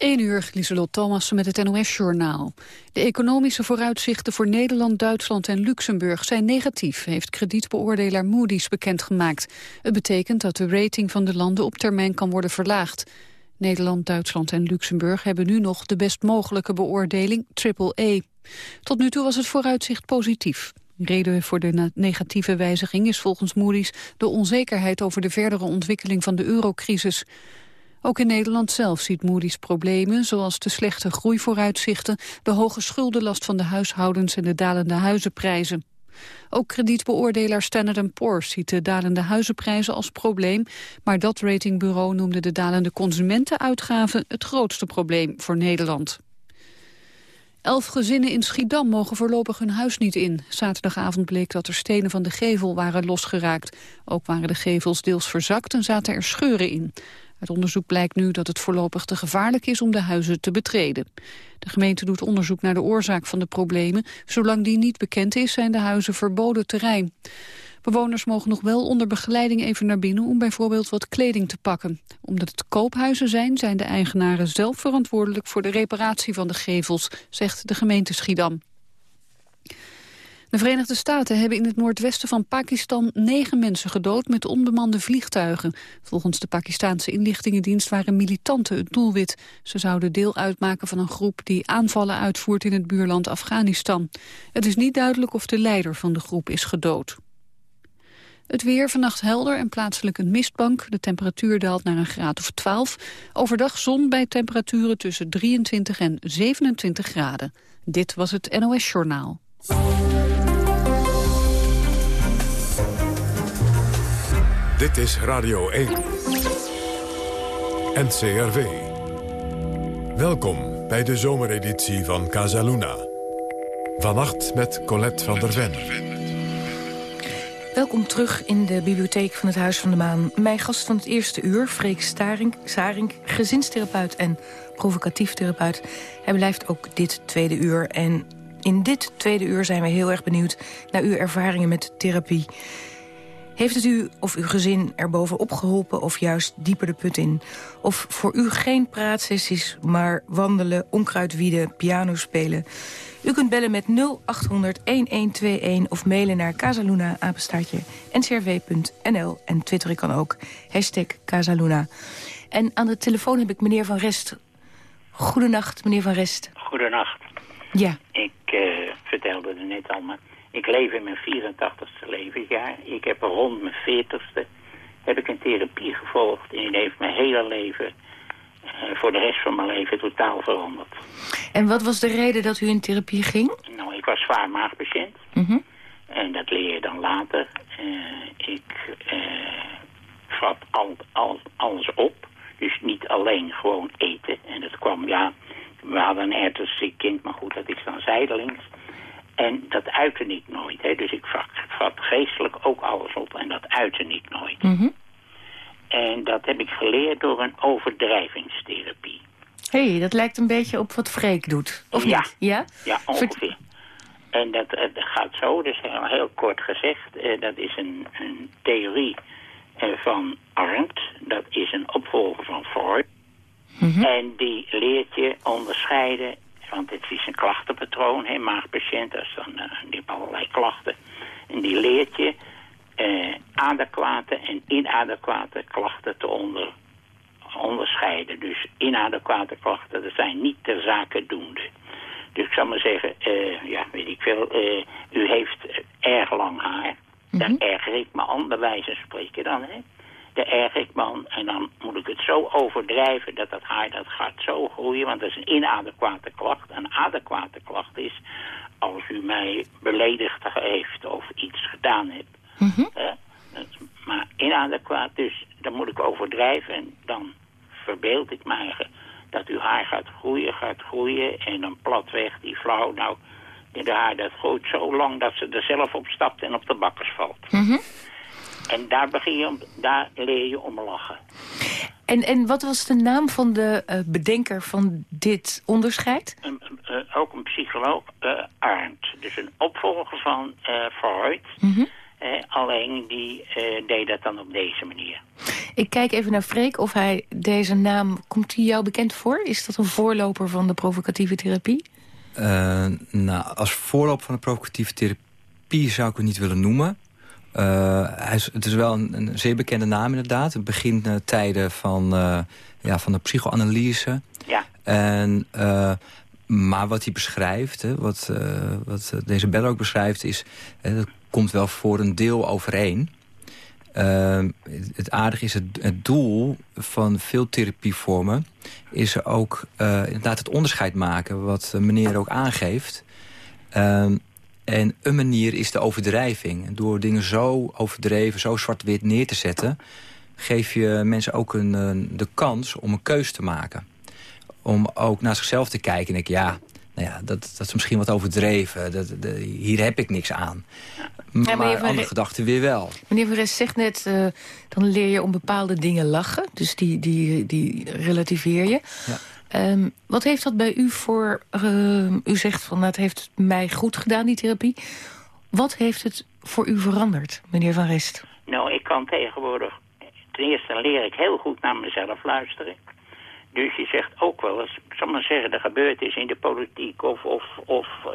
1 uur, Lieselot Thomas met het NOS-journaal. De economische vooruitzichten voor Nederland, Duitsland en Luxemburg zijn negatief, heeft kredietbeoordelaar Moody's bekendgemaakt. Het betekent dat de rating van de landen op termijn kan worden verlaagd. Nederland, Duitsland en Luxemburg hebben nu nog de best mogelijke beoordeling, triple-E. Tot nu toe was het vooruitzicht positief. Reden voor de negatieve wijziging is volgens Moody's de onzekerheid over de verdere ontwikkeling van de eurocrisis. Ook in Nederland zelf ziet Moody's problemen, zoals de slechte groeivooruitzichten, de hoge schuldenlast van de huishoudens en de dalende huizenprijzen. Ook kredietbeoordelaar Standard Poor's ziet de dalende huizenprijzen als probleem, maar dat ratingbureau noemde de dalende consumentenuitgaven het grootste probleem voor Nederland. Elf gezinnen in Schiedam mogen voorlopig hun huis niet in. Zaterdagavond bleek dat er stenen van de gevel waren losgeraakt. Ook waren de gevels deels verzakt en zaten er scheuren in. Uit onderzoek blijkt nu dat het voorlopig te gevaarlijk is om de huizen te betreden. De gemeente doet onderzoek naar de oorzaak van de problemen. Zolang die niet bekend is, zijn de huizen verboden terrein. Bewoners mogen nog wel onder begeleiding even naar binnen om bijvoorbeeld wat kleding te pakken. Omdat het koophuizen zijn, zijn de eigenaren zelf verantwoordelijk voor de reparatie van de gevels, zegt de gemeente Schiedam. De Verenigde Staten hebben in het noordwesten van Pakistan negen mensen gedood met onbemande vliegtuigen. Volgens de Pakistanse inlichtingendienst waren militanten het doelwit. Ze zouden deel uitmaken van een groep die aanvallen uitvoert in het buurland Afghanistan. Het is niet duidelijk of de leider van de groep is gedood. Het weer vannacht helder en plaatselijk een mistbank. De temperatuur daalt naar een graad of 12. Overdag zon bij temperaturen tussen 23 en 27 graden. Dit was het NOS Journaal. Dit is Radio 1. NCRV. Welkom bij de zomereditie van Casaluna. Vannacht met Colette van der Ven. Welkom terug in de bibliotheek van het Huis van de Maan. Mijn gast van het eerste uur, Freek Staring, Saring, gezinstherapeut en provocatief therapeut. Hij blijft ook dit tweede uur. En in dit tweede uur zijn we heel erg benieuwd naar uw ervaringen met therapie. Heeft het u of uw gezin er bovenop geholpen of juist dieper de put in? Of voor u geen praatsessies, maar wandelen, onkruid wieden, piano spelen? U kunt bellen met 0800-1121 of mailen naar Casaluna, apenstaartje, ncrv.nl. En twitteren kan ook, hashtag Casaluna. En aan de telefoon heb ik meneer Van Rest. Goedenacht, meneer Van Rest. Goedenacht. Ja. Ik uh, vertelde er net al, maar ik leef in mijn 84ste levensjaar. Ik heb rond mijn 40ste heb ik een therapie gevolgd. En die heeft mijn hele leven, uh, voor de rest van mijn leven, totaal veranderd. En wat was de reden dat u in therapie ging? Nou, ik was zwaar maagpatiënt. Mm En dat leer je dan later. Uh, ik vat al, al, alles op. Dus niet alleen gewoon eten. En dat kwam, ja, we hadden een ziek kind, maar goed, dat is dan zijdelings. En dat uitte ik nooit. Hè. Dus ik vat, vat, geestelijk ook alles op en dat uitte ik nooit. Mm En dat heb ik geleerd door een overdrijvingstherapie. Hé, hey, dat lijkt een beetje op wat Freek doet, of ja. niet? Ja, ja ongeveer. En dat, dat, gaat zo, dus heel kort gezegd, eh, dat is een, een theorie eh, van Arndt. Dat is een opvolger van Freud. Mm -hmm. En die leert je onderscheiden want het is een klachtenpatroon, hè, maagpatiënt, dat is dan, uh, die heeft allerlei klachten. En die leert je uh, adequate en inadequate klachten te onder, onderscheiden. Dus inadequate klachten, dat zijn niet ter zake doende. Dus ik zal maar zeggen, uh, ja, weet ik veel, u heeft erg lang haar. Mm -hmm. Daar erger ik me aan, bij wijze van spreken dan, hè de man. En dan moet ik het zo overdrijven dat dat haar dat gaat zo groeien. Want dat is een inadequate klacht. Een adequate klacht is als u mij beledigd heeft of iets gedaan hebt. Mm -hmm. uh, maar inadequaat, dus dan moet ik overdrijven. En dan verbeeld ik mij dat uw haar gaat groeien, gaat groeien. En dan platweg, die flauw, nou, de haar dat groeit zo lang dat ze er zelf op stapt en op de bakkers valt. Mm -hmm. En daar, begin je om, daar leer je om lachen. En, en wat was de naam van de uh, bedenker van dit onderscheid? Een, uh, ook een psycholoog, uh, Arndt. Dus een opvolger van Freud. Mm -hmm. alleen die deed dat dan op deze manier. Ik kijk even naar Freek of hij deze naam... Komt hij jou bekend voor? Is dat een voorloper van de provocatieve therapie? nou, als voorloper van de provocatieve therapie zou ik het niet willen noemen. Hij is, het is wel een, een, zeer bekende naam inderdaad. Het begint tijden van, ja, van de psychoanalyse. Ja. En maar wat hij beschrijft, hè, wat, uh, wat deze bel ook beschrijft... is hè, dat komt wel voor een deel overeen. Uh, het aardige is het, het, doel van veel therapievormen... is er ook uh, inderdaad het onderscheid maken, wat meneer ook aangeeft. Ehm, en een manier is de overdrijving. Door dingen zo overdreven, zo zwart-wit neer te zetten... geef je mensen ook een, de kans om een keus te maken om ook naar zichzelf te kijken. En ik, ja, nou ja, dat, dat is misschien wat overdreven. Dat, hier heb ik niks aan. Maar, maar andere gedachten weer wel. Meneer Verres zegt net, uh, dan leer je om bepaalde dingen lachen. Dus die, die, die relativeer je. Ja. Um, wat heeft dat bij u voor... Uh, u zegt van, het heeft mij goed gedaan, die therapie. Wat heeft het voor u veranderd, meneer Van Rest? Nou, ik kan tegenwoordig... Ten eerste leer ik heel goed naar mezelf luisteren. Dus je zegt ook wel eens, ik zal maar zeggen, er gebeurt iets in de politiek of, of, of uh,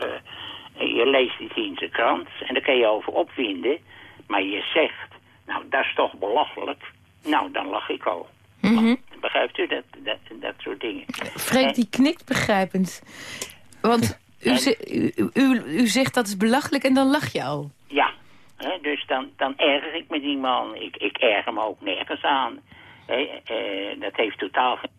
je leest iets in zijn krant en daar kan je over opwinden. Maar je zegt, nou dat is toch belachelijk. Nou, dan lach ik al. Mm Begrijpt u dat, dat, dat soort dingen? Freek die knikt begrijpend. Want u, u, u, u, zegt dat is belachelijk en dan lach je al. Ja, hè, dus dan, dan erger ik me die man. Ik, ik erger me ook nergens aan. Hè, uh, dat heeft totaal geen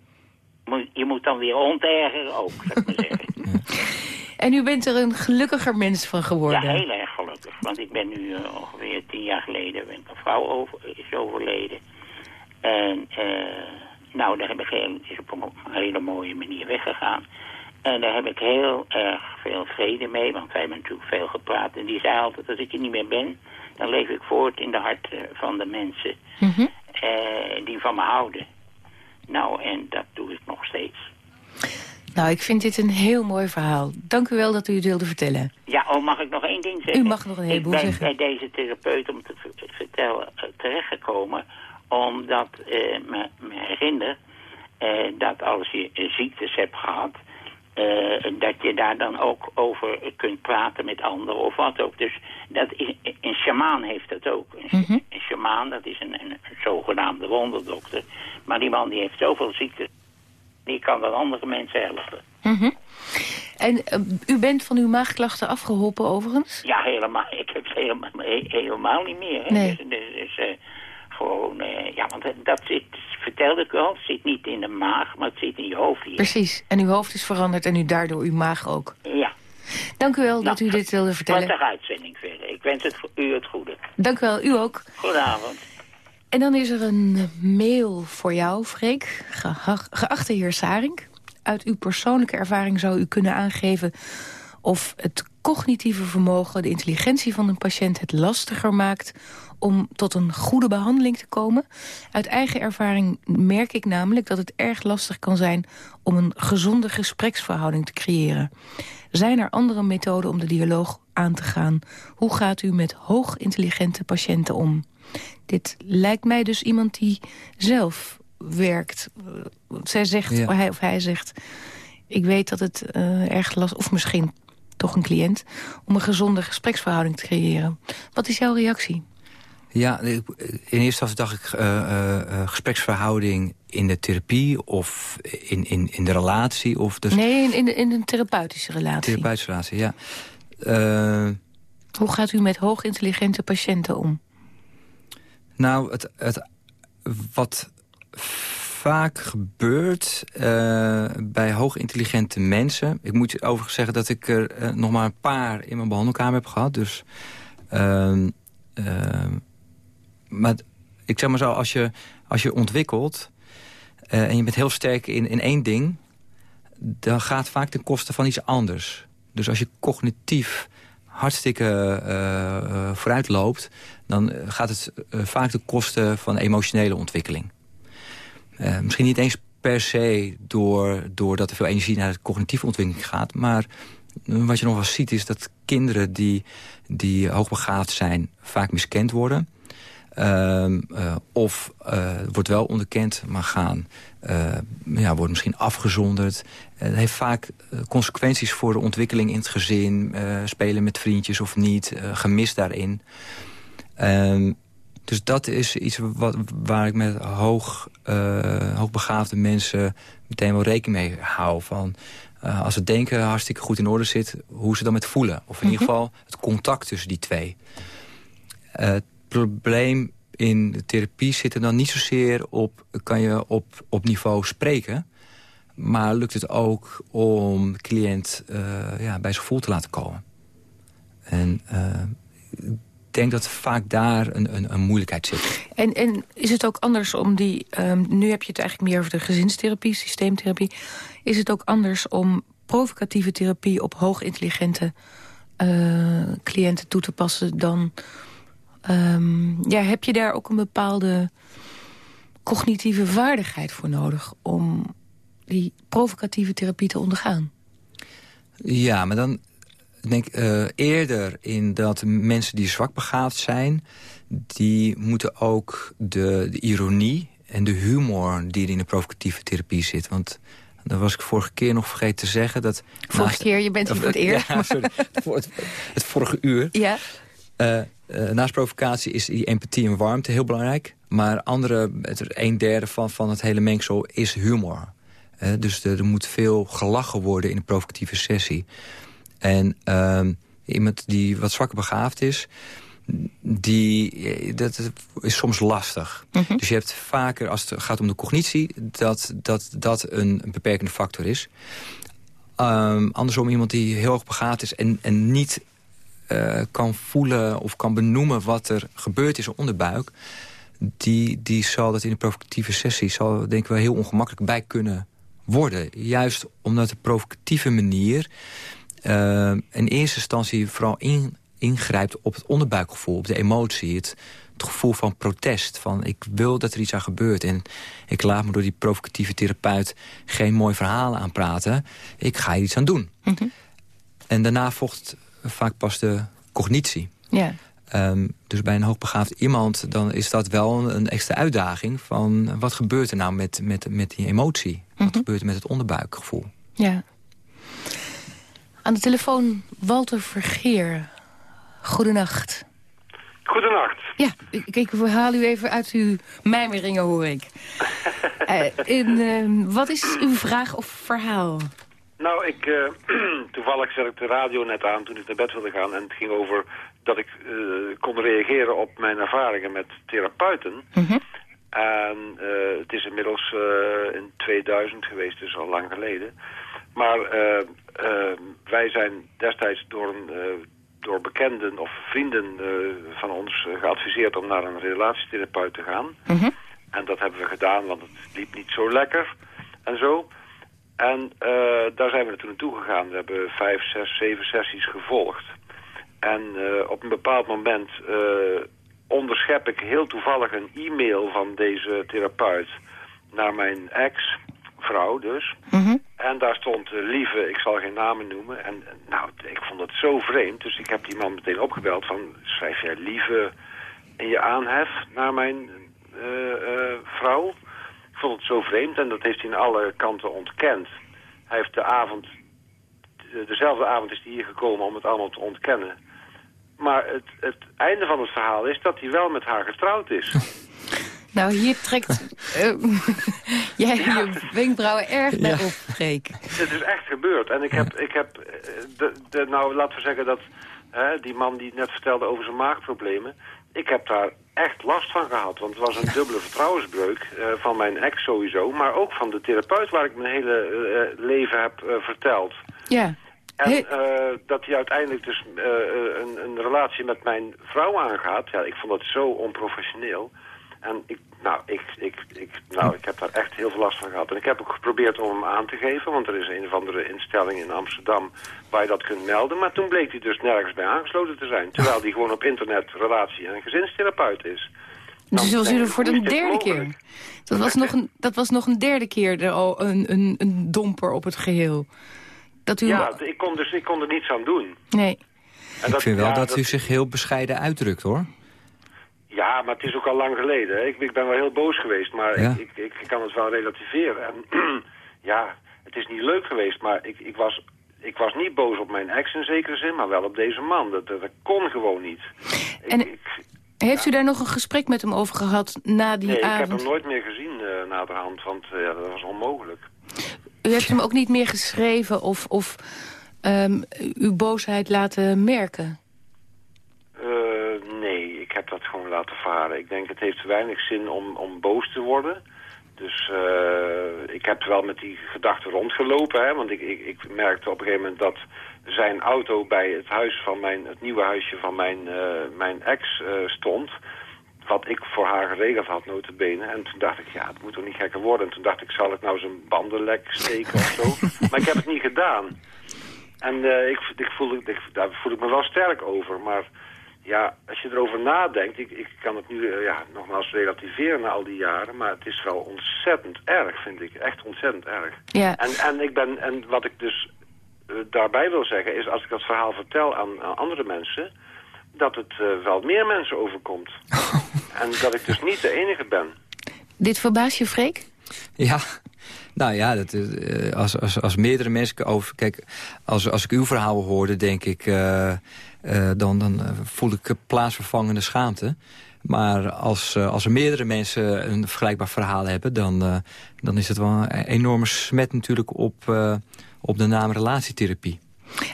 je moet dan weer ontergeren ook, zou ik maar zeggen. En u bent er een gelukkiger mens van geworden? Ja, heel erg gelukkig. Want ik ben nu uh, ongeveer tien jaar geleden, een vrouw over, is overleden. En uh, nou, daar heb ik heel, is op een hele mooie manier weggegaan. En daar heb ik heel erg veel vrede mee, want wij hebben natuurlijk veel gepraat. En die zei altijd, als ik er niet meer ben, dan leef ik voort in de hart van de mensen mm uh, die van me houden. Nou, en dat doe ik nog steeds. Nou, ik vind dit een heel mooi verhaal. Dank u wel dat u het wilde vertellen. Ja, oh, mag ik nog één ding zeggen? U mag nog een heleboel zeggen. Ik ben bij deze therapeut om te vertellen uh, terechtgekomen... omdat uh, me, me herinner uh, dat als je ziektes hebt gehad... dat je daar dan ook over kunt praten met anderen of wat ook. Dus dat is, een shamaan heeft dat ook. Een, mm een shamaan, dat is een, een, zogenaamde wonderdokter... Maar die man die heeft zoveel ziekte, die kan dan andere mensen helpen. Mm En uh, u bent van uw maagklachten afgeholpen overigens? Ja, helemaal. Ik heb het helemaal, helemaal niet meer. Hè. Nee. Dus, dus, dus uh, gewoon, uh, ja, want dat zit, vertelde ik al, het zit niet in de maag, maar het zit in je hoofd hier. Precies. En uw hoofd is veranderd en u daardoor uw maag ook. Ja. Dank u wel dat u dit wilde vertellen. Wat uitzending verder. Ik wens het, u het goede. Dank u wel. U ook. Goedenavond. En dan is er een mail voor jou, Freek. geachte heer Saring, uit uw persoonlijke ervaring zou u kunnen aangeven... of het cognitieve vermogen, de intelligentie van een patiënt... het lastiger maakt om tot een goede behandeling te komen. Uit eigen ervaring merk ik namelijk dat het erg lastig kan zijn... om een gezonde gespreksverhouding te creëren. Zijn er andere methoden om de dialoog aan te gaan? Hoe gaat u met hoog intelligente patiënten om? Dit lijkt mij dus iemand die zelf werkt. Zij zegt, ja. hij of hij zegt... ik weet dat het uh, erg lastig... of misschien toch een cliënt... om een gezonde gespreksverhouding te creëren. Wat is jouw reactie? Ja, in eerste instantie dacht ik uh, uh, gespreksverhouding in de therapie of in, in, in de relatie. Of dus... Nee, in, in, in een therapeutische relatie. Therapeutische relatie, ja. Hoe gaat u met hoogintelligente patiënten om? Nou, het, het, wat vaak gebeurt uh, bij hoogintelligente mensen... ik moet overigens zeggen dat ik er uh, nog maar een paar in mijn behandelkamer heb gehad. Dus, uh, maar ik zeg maar zo, als je, als je ontwikkelt... Eh, en je bent heel sterk in, in één ding... dan gaat vaak ten koste van iets anders. Dus als je cognitief hartstikke uh, vooruit loopt... dan gaat het vaak ten koste van emotionele ontwikkeling. misschien niet eens per se door, doordat er veel energie naar de cognitieve ontwikkeling gaat... maar wat je nog wel ziet is dat kinderen die, die hoogbegaafd zijn... vaak miskend worden. Ehm, eh, of uh, wordt wel onderkend, maar gaan, uh, ja, wordt misschien afgezonderd. Het heeft vaak consequenties voor de ontwikkeling in het gezin. spelen met vriendjes of niet, gemist daarin. Um, dus dat is iets wat, waar ik met hoog, hoogbegaafde mensen meteen wel rekening mee hou. Van, als het denken hartstikke goed in orde zit, hoe ze dan met voelen. Of in ieder mhm. geval het contact tussen die twee probleem in de therapie zit er dan niet zozeer op... kan je op, op niveau spreken... maar lukt het ook om de cliënt uh, ja, bij zijn gevoel te laten komen. En uh, ik denk dat vaak daar een, een, een, moeilijkheid zit. En, en is het ook anders om die... Um, nu heb je het eigenlijk meer over de gezinstherapie, systeemtherapie. Is het ook anders om provocatieve therapie op hoogintelligente uh, cliënten toe te passen... dan Um, ja, heb je daar ook een bepaalde cognitieve vaardigheid voor nodig... om die provocatieve therapie te ondergaan? Ja, maar dan denk ik uh, eerder in dat mensen die zwak begaafd zijn... die moeten ook de, de ironie en de humor die er in de provocatieve therapie zit... want dat was ik vorige keer nog vergeten te zeggen. Dat vorige keer, je bent hier voor het eerst. Ja, sorry, het, het, vorige uur. Ja. Uh, uh, naast provocatie is die empathie en warmte heel belangrijk. Maar andere, een derde van, van het hele mengsel is humor. Uh, dus er, er, moet veel gelachen worden in een provocatieve sessie. En uh, iemand die wat zwakker begaafd is... Die, dat is soms lastig. Mhm. Dus je hebt vaker, als het gaat om de cognitie... dat dat, dat een, een beperkende factor is. Um, andersom iemand die heel erg begaafd is... en, en niet uh, kan voelen of kan benoemen wat er gebeurd is onderbuik... Die, die zal dat in een provocatieve sessie zal, denk ik wel heel ongemakkelijk bij kunnen worden. Juist omdat de provocatieve manier uh, in eerste instantie vooral in, ingrijpt op het onderbuikgevoel, op de emotie. Het, het, gevoel van protest, van ik wil dat er iets aan gebeurt. En ik laat me door die provocatieve therapeut geen mooi verhalen aanpraten. Ik ga hier iets aan doen. Mhm. En daarna volgt vaak pas de cognitie. Ja. Um, dus bij een hoogbegaafd iemand dan is dat wel een extra uitdaging... van wat gebeurt er nou met, met, met die emotie? Wat mhm. gebeurt er met het onderbuikgevoel? Ja. Aan de telefoon Walter Vergeer. Goedenacht. Goedenacht. Ja, kijk, we halen u even uit uw mijmeringen, hoor ik. uh, in, uh, wat is uw vraag of verhaal? Nou, ik, uh, toevallig zet ik de radio net aan toen ik naar bed wilde gaan. En het ging over dat ik uh, kon reageren op mijn ervaringen met therapeuten. Mm En uh, het is inmiddels in 2000 geweest, dus al lang geleden. Maar wij zijn destijds door, een, door bekenden of vrienden van ons geadviseerd om naar een relatietherapeut te gaan. Mm En dat hebben we gedaan, want het liep niet zo lekker en zo. En uh, daar zijn we toen naartoe gegaan. We hebben vijf, zes, zeven sessies gevolgd. En uh, op een bepaald moment uh, onderschep ik heel toevallig een e-mail van deze therapeut naar mijn ex-vrouw dus. Mm En daar stond lieve, ik zal geen namen noemen. En nou, ik vond het zo vreemd. Dus ik heb die man meteen opgebeld van, schrijf jij lieve in je aanhef naar mijn vrouw? Ik vond het zo vreemd en dat heeft hij in alle kanten ontkend. Hij heeft de avond, dezelfde avond is hij hier gekomen om het allemaal te ontkennen. Maar het, het einde van het verhaal is dat hij wel met haar getrouwd is. Nou, hier trekt uh, jij je wenkbrauwen erg bij op, Freek. Het is echt gebeurd. En ik heb, ik heb eh, de, de, nou laten we zeggen dat hè, die man die net vertelde over zijn maagproblemen ik heb daar echt last van gehad. Want het was een dubbele vertrouwensbreuk uh, van mijn ex sowieso. Maar ook van de therapeut waar ik mijn hele uh, leven heb uh, verteld. Ja. En dat hij uiteindelijk dus een, een, relatie met mijn vrouw aangaat. Ja, ik vond dat zo onprofessioneel. En ik, nou, ik, ik, ik, nou, ik heb daar echt heel veel last van gehad. En ik heb ook geprobeerd om hem aan te geven, want er is een of andere instelling in Amsterdam waar je dat kunt melden. Maar toen bleek hij dus nergens bij aangesloten te zijn. Terwijl hij gewoon op internet relatie- en gezinstherapeut is. Dus zoals u voor de derde keer. Dat was, nog een, dat was nog een derde keer de, een, een, een domper op het geheel. Dat u... Ja, ik kon, dus, ik kon er niets aan doen. Nee. En ik vind wel dat, u zich heel bescheiden uitdrukt, hoor. Ja, maar het is ook al lang geleden. Ik, ik ben wel heel boos geweest, maar ik, ik, ik, kan het wel relativeren. En ja, het is niet leuk geweest, maar ik, ik, was, ik was niet boos op mijn ex in zekere zin, maar wel op deze man. Dat, dat, kon gewoon niet. En heeft u daar nog een gesprek met hem over gehad na die nee, avond? Nee, ik heb hem nooit meer gezien uh, na de hand, want uh, dat was onmogelijk. U heeft hem ook niet meer geschreven of, of um, uw boosheid laten merken? Uh, nee, ik heb dat gewoon laten varen. Ik denk het heeft weinig zin om, om boos te worden. Dus uh, ik heb wel met die gedachten rondgelopen. Hè, want ik, ik, ik merkte op een gegeven moment dat zijn auto bij het huis van mijn, het nieuwe huisje van mijn, uh, mijn ex uh, stond. Wat ik voor haar geregeld had, notabene. En toen dacht ik, ja, het moet toch niet gekker worden. En toen dacht ik, zal ik nou zijn bandenlek steken of zo? maar ik heb het niet gedaan. En ik, ik voel, ik, daar voel ik me wel sterk over. Maar ja, als je erover nadenkt, ik, ik kan het nu uh, ja, nogmaals relativeren na al die jaren, maar het is wel ontzettend erg, vind ik. Echt ontzettend erg. Ja. En, en, ik ben, en wat ik dus uh, daarbij wil zeggen, is als ik dat verhaal vertel aan, aan andere mensen, dat het uh, wel meer mensen overkomt. en dat ik dus niet de enige ben. Dit verbaast je, Freek? Ja, nou ja, dat, uh, als, als, als meerdere mensen over... Kijk, als, als ik uw verhaal hoorde, denk ik... Uh, uh, dan, dan voel ik plaatsvervangende schaamte. Maar als, als er meerdere mensen een vergelijkbaar verhaal hebben... dan, dan is het wel een enorme smet natuurlijk op, op de naam relatietherapie.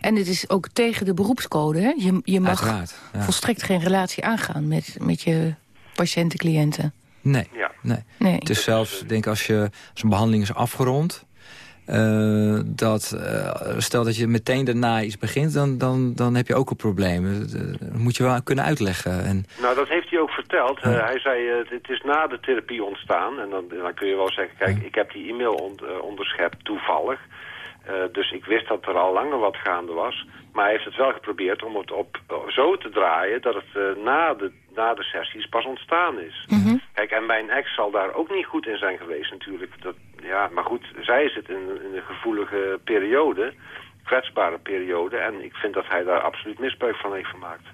En het is ook tegen de beroepscode, hè? Je, je mag ja. volstrekt geen relatie aangaan met, met je patiënten, cliënten. Nee, ja. nee. nee. Het is zelfs, denk als, je, als een behandeling is afgerond... Uh, dat, uh, stel dat je meteen daarna iets begint, dan, dan, dan heb je ook een probleem. Dat moet je wel kunnen uitleggen. En... Nou, dat heeft hij ook verteld. Ja. Uh, hij zei, het is na de therapie ontstaan. En dan, dan kun je wel zeggen, kijk, ja. ik heb die e-mail on, onderschept toevallig. Uh, dus ik wist dat er al langer wat gaande was. Maar hij heeft het wel geprobeerd om het op uh, zo te draaien... dat het uh, na, de, na de sessies pas ontstaan is. Mm -hmm. Kijk, en mijn ex zal daar ook niet goed in zijn geweest natuurlijk. Dat, ja, maar goed, zij zit in, in een gevoelige periode... kwetsbare periode. En ik vind dat hij daar absoluut misbruik van heeft gemaakt.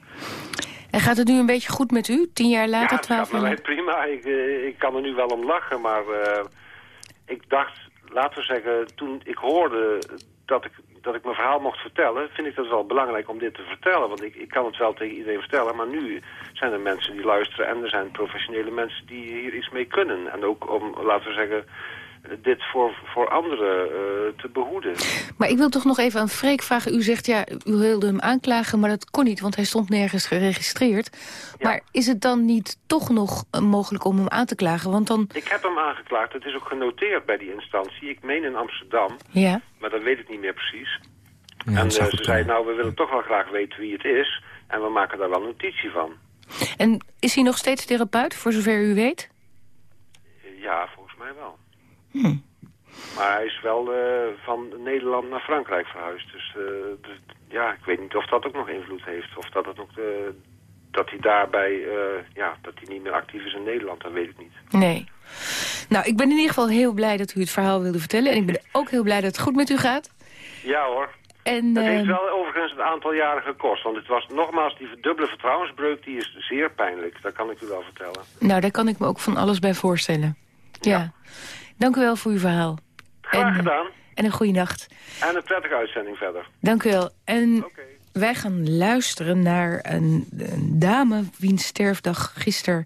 En gaat het nu een beetje goed met u? Tien jaar later, ja, twaalf jaar later? prima. Ik, ik kan er nu wel om lachen, maar ik dacht laten we zeggen, toen ik hoorde dat ik, dat ik mijn verhaal mocht vertellen... vind ik dat wel belangrijk om dit te vertellen. Want ik, ik kan het wel tegen iedereen vertellen. Maar nu zijn er mensen die luisteren... en er zijn professionele mensen die hier iets mee kunnen. En ook om, laten we zeggen, dit voor, voor anderen uh, te behoeden. Maar ik wil toch nog even aan Freek vragen. U zegt, ja, u wilde hem aanklagen, maar dat kon niet... want hij stond nergens geregistreerd. Ja. Maar is het dan niet toch nog mogelijk om hem aan te klagen? Want dan... Ik heb hem aangeklaagd. Het is ook genoteerd bij die instantie. Ik meen in Amsterdam. Ja. Maar dat weet ik niet meer precies. Ja, en uh, ze zei, nou, we willen toch wel graag weten wie het is. En we maken daar wel notitie van. En is hij nog steeds therapeut, voor zover u weet? Ja, volgens mij wel. Hm. Maar hij is wel uh, van Nederland naar Frankrijk verhuisd. Dus, uh, dus, ja, ik weet niet of dat ook nog invloed heeft. Of dat het ook uh, dat hij daarbij, uh, ja, dat hij niet meer actief is in Nederland, dat weet ik niet. Nee. Nou, ik ben in ieder geval heel blij dat u het verhaal wilde vertellen. En ik ben ook heel blij dat het goed met u gaat. Ja hoor. En, het uh... heeft wel overigens een aantal jaren gekost. Want het was nogmaals, die dubbele vertrouwensbreuk, die is zeer pijnlijk. Dat kan ik u wel vertellen. Nou, daar kan ik me ook van alles bij voorstellen. Ja. ja. Dank u wel voor uw verhaal. Graag en, gedaan. En een goede nacht. En een prettige uitzending verder. Dank u wel. En okay. wij gaan luisteren naar een, een dame wiens sterfdag gisteren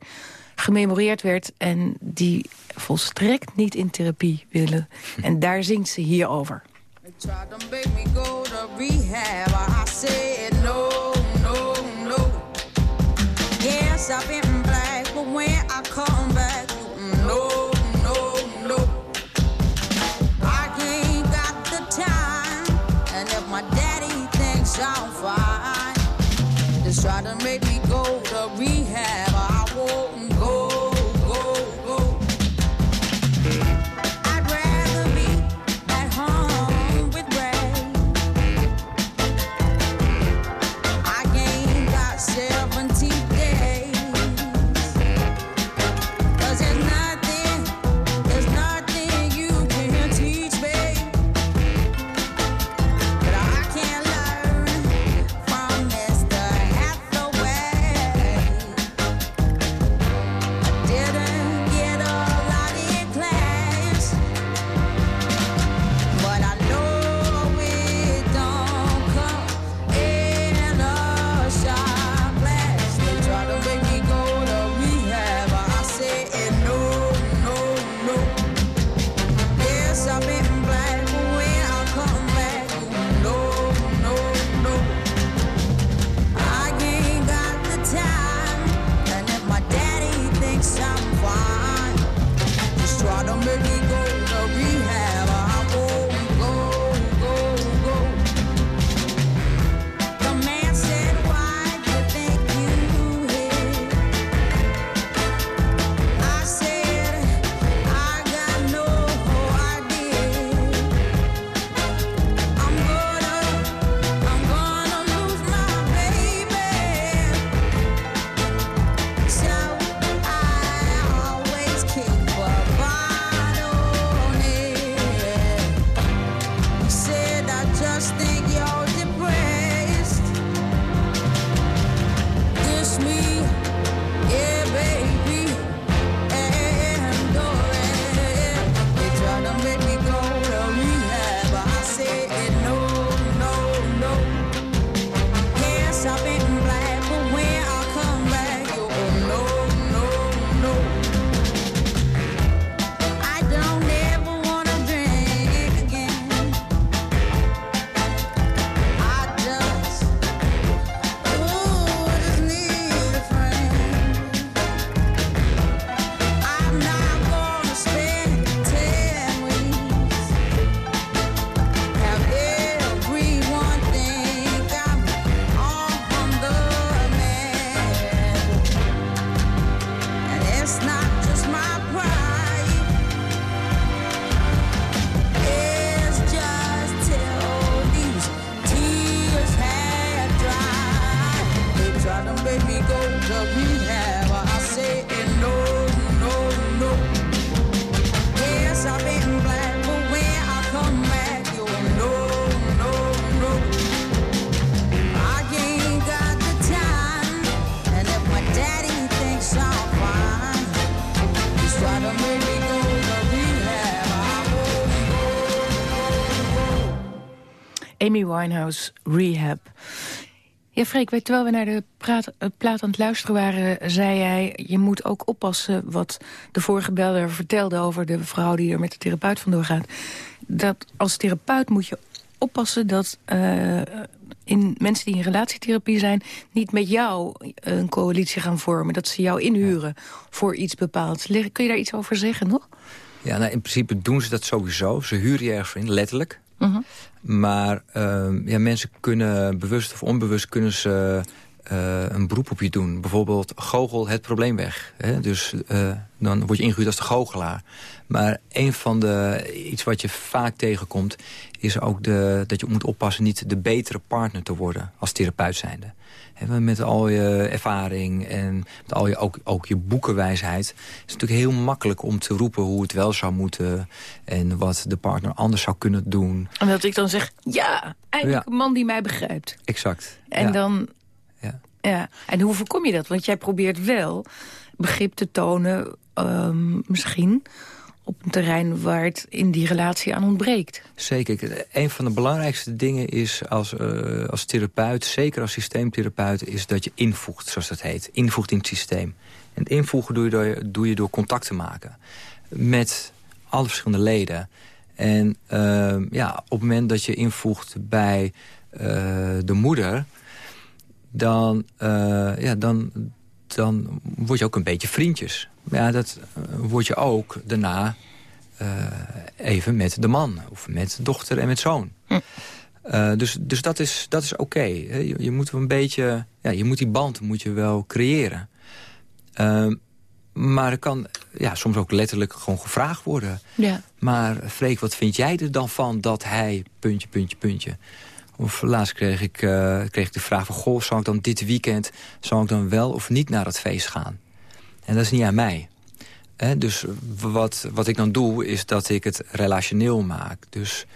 gememoreerd werd... en die volstrekt niet in therapie willen. En daar zingt ze hier over. Yes, I've been Fine. Just try to make me go to rehab. Amy Winehouse Rehab. Ja, Freek, terwijl we naar de praat, eh, plaat aan het luisteren waren... zei jij, je moet ook oppassen wat de vorige beller vertelde... over de vrouw die er met de therapeut vandoor gaat. Dat als therapeut moet je oppassen dat uh, in mensen die in relatietherapie zijn... niet met jou een coalitie gaan vormen. Dat ze jou inhuren voor iets bepaald. Kun je daar iets over zeggen nog? Ja, nou, in principe doen ze dat sowieso. Ze huren je ergens in, letterlijk. Uh Maar uh, ja, mensen kunnen bewust of onbewust kunnen ze uh, een beroep op je doen. Bijvoorbeeld goochel het probleem weg. Hè? Dus uh, dan word je ingehuurd als de goochelaar. Maar een van de, iets wat je vaak tegenkomt... is ook de, dat je moet oppassen niet de betere partner te worden als therapeut zijnde. Met al je ervaring en met al je, ook, ook je boekenwijsheid... is het natuurlijk heel makkelijk om te roepen hoe het wel zou moeten... en wat de partner anders zou kunnen doen. En dat ik dan zeg, ja, eigenlijk een man die mij begrijpt. Exact. En dan... Ja. ja. En hoe voorkom je dat? Want jij probeert wel begrip te tonen, um, misschien op een terrein waar het in die relatie aan ontbreekt. Zeker. Een van de belangrijkste dingen is als, uh, als therapeut, zeker als systeemtherapeut... is dat je invoegt, zoals dat heet. Invoegt in het systeem. En invoegen doe je door, doe je door contact te maken. Met alle verschillende leden. En uh, ja, op het moment dat je invoegt bij uh, de moeder... dan, ja, dan, dan word je ook een beetje vriendjes ja, dat uh, word je ook daarna uh, even met de man. Of met dochter en met zoon. Hm. Uh, dus dus dat is, dat is oké. Okay. Je, je, moet een beetje... Ja, je moet die band moet je wel creëren. Uh, maar er kan ja, soms ook letterlijk gewoon gevraagd worden. Ja. Maar Freek, wat vind jij er dan van dat hij... puntje, puntje, puntje... Of laatst kreeg ik, uh, kreeg ik de vraag van... goh, zal ik dan dit weekend... zal ik dan wel of niet naar het feest gaan? En dat is niet aan mij. dus wat, wat ik dan doe, is dat ik het relationeel maak. Dus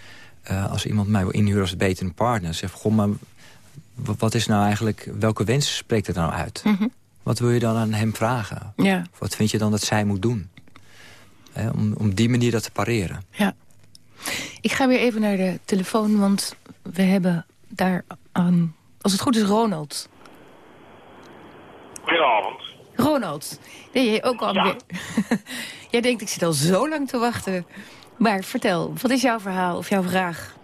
uh, als iemand mij wil inhuren als betere partner... zeg goh, maar wat is nou eigenlijk... welke wensen spreekt er nou uit? Mm -hmm. Wat wil je dan aan hem vragen? Ja. Wat vind je dan dat zij moet doen? He, om, om die manier dat te pareren. Ja. Ik ga weer even naar de telefoon, want we hebben daar... Um, als het goed is, Ronald. Goedenavond. Ronald, nee, jij ook al ja. jij denkt, ik zit al zo lang te wachten. Maar vertel, wat is jouw verhaal of jouw vraag?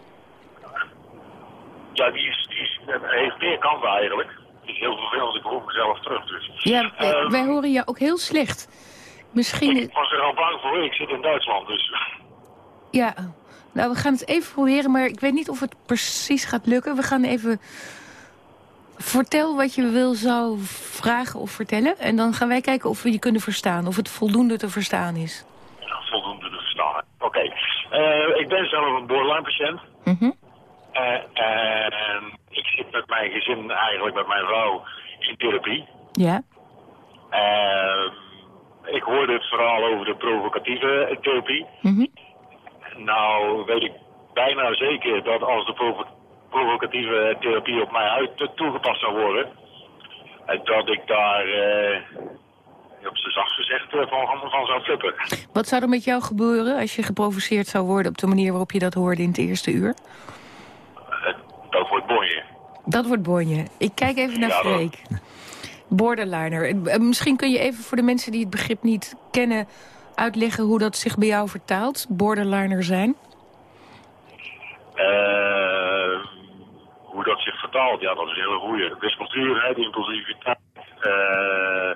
Ja, die, is, die is, heeft meer kanten eigenlijk. Die is heel vervelend, ik roep mezelf terug. Dus. Ja, uh, wij horen je ook heel slecht. Misschien... Ik was er al bang voor, ik zit in Duitsland, dus... Ja, nou, we gaan het even proberen, maar ik weet niet of het precies gaat lukken. We gaan even Vertel wat je wil zou vragen of vertellen. En dan gaan wij kijken of we je kunnen verstaan. Of het voldoende te verstaan is. Ja, voldoende te verstaan. Oké. Okay. Uh, ik ben zelf een borderline-patiënt. Mm -hmm. uh, en ik zit met mijn gezin, eigenlijk met mijn vrouw, in therapie. Ja. Uh, ik hoorde het verhaal over de provocatieve therapie. Mm -hmm. Nou weet ik bijna zeker dat als de provocatieve provocatieve therapie op mij uit toegepast zou worden. En dat ik daar, uh, op zijn zacht gezegd, uh, van, van zou flippen. Wat zou er met jou gebeuren als je geprovoceerd zou worden op de manier waarop je dat hoorde in het eerste uur? Dat wordt bonje. Dat wordt bonje. Ik kijk even naar ja, Freek. Borderliner. Misschien kun je even voor de mensen die het begrip niet kennen... uitleggen hoe dat zich bij jou vertaalt, borderliner zijn? Uh, hoe ja, dat is een hele goede. Wispelturigheid, impulsiviteit, uh,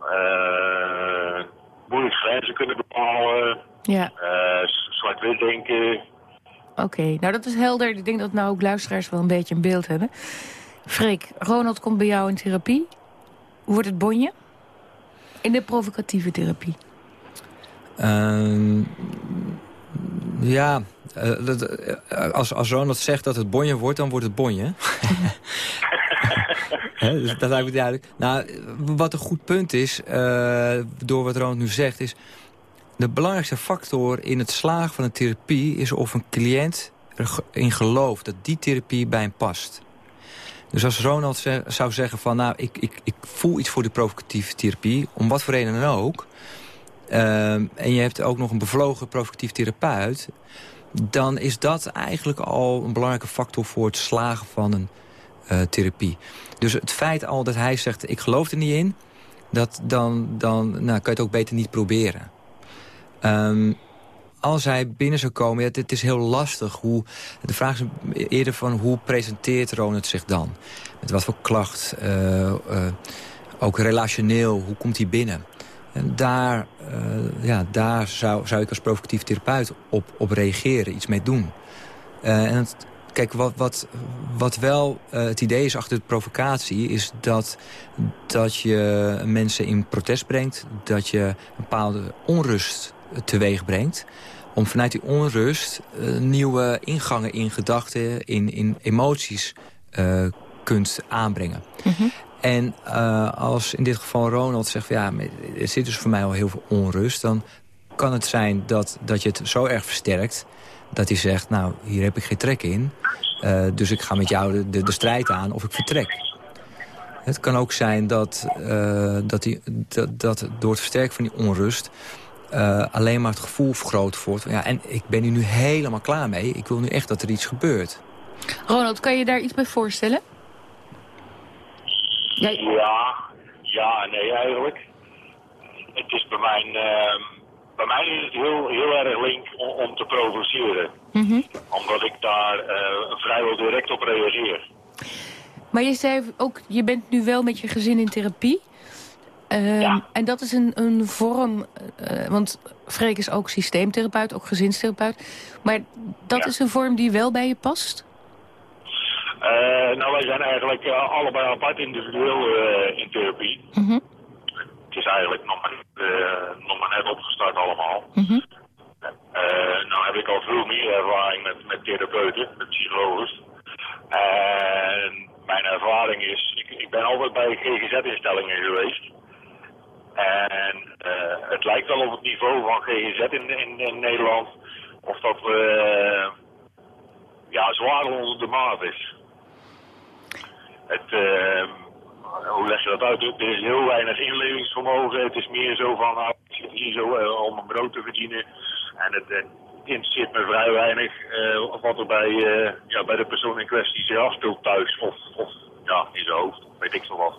uh, moeilijk grenzen kunnen bepalen, ja. uh, zwart-wit denken. Oké, nou dat is helder. Ik denk dat nou ook luisteraars wel een beetje een beeld hebben. Freek, Ronald komt bij jou in therapie. Wordt het bonje? In de provocatieve therapie? Uh, ja, uh, dat, uh, als, als Ronald zegt dat het bonje wordt, dan wordt het bonje. dus dat lijkt me duidelijk. Nou, wat een goed punt is, uh, door wat Ronald nu zegt, is... de belangrijkste factor in het slagen van een therapie... is of een cliënt erin gelooft dat die therapie bij hem past. Dus als Ronald ze zou zeggen van... nou, ik, ik, ik voel iets voor die provocatieve therapie, om wat voor reden dan ook... Uh, en je hebt ook nog een bevlogen provocatief therapeut dan is dat eigenlijk al een belangrijke factor voor het slagen van een uh, therapie. Dus het feit al dat hij zegt, ik geloof er niet in... Dat dan, dan nou, kan je het ook beter niet proberen. Um, als hij binnen zou komen, het, is heel lastig. Hoe, de vraag is eerder van hoe presenteert Ronald zich dan? Met wat voor klacht? Uh, uh, ook relationeel, hoe komt hij binnen? En daar, uh, ja, daar zou, zou ik als provocatief therapeut op, op reageren, iets mee doen. en het, Kijk, wat, wat, wat wel uh, het idee is achter de provocatie... is dat, dat je mensen in protest brengt. Dat je een bepaalde onrust teweeg brengt. Om vanuit die onrust nieuwe ingangen in gedachten, in, in emoties kunt aanbrengen. Mm. En als in dit geval Ronald zegt... Van, ja, er zit dus voor mij al heel veel onrust... dan kan het zijn dat, dat je het zo erg versterkt dat hij zegt, nou, hier heb ik geen trek in. Uh, dus ik ga met jou de, de, strijd aan of ik vertrek. Het kan ook zijn dat, uh, dat, die, dat, dat door het versterken van die onrust... Alleen maar het gevoel vergroot wordt. Ja, en ik ben hier nu helemaal klaar mee. Ik wil nu echt dat er iets gebeurt. Ronald, kan je daar iets bij voorstellen? Ja, ja, ja nee eigenlijk. Het is bij mij... Uh, bij mij is het heel, heel erg link om, om te provoceren. Mm Omdat ik daar uh, vrijwel direct op reageer. Maar je zei ook, je bent nu wel met je gezin in therapie. Uh, ja. En dat is een, een vorm, uh, want Freek is ook systeemtherapeut, ook gezinstherapeut. Maar dat ja. is een vorm die wel bij je past? Uh, nou, wij zijn eigenlijk allebei apart individueel in therapie. Mm -hmm het is eigenlijk nog maar, uh, nog maar net opgestart allemaal. Mm -hmm. uh, nou heb ik al veel meer ervaring met, met therapeuten, met psychologen. En mijn ervaring is, ik, ik ben altijd bij GGZ-instellingen geweest. En uh, het lijkt wel op het niveau van GGZ in, in, in Nederland, of dat we ja, zwaar onder de maat is. Het, hoe leg je dat uit? Er is heel weinig inlevingsvermogen. Het is meer zo van, nou, ik zit hier zo uh, om mijn brood te verdienen. En het, het interesseert me vrij weinig uh, wat er bij, uh, ja, bij de persoon in kwestie zich afspeelt thuis. Of, of ja, in zijn hoofd, weet ik veel wat.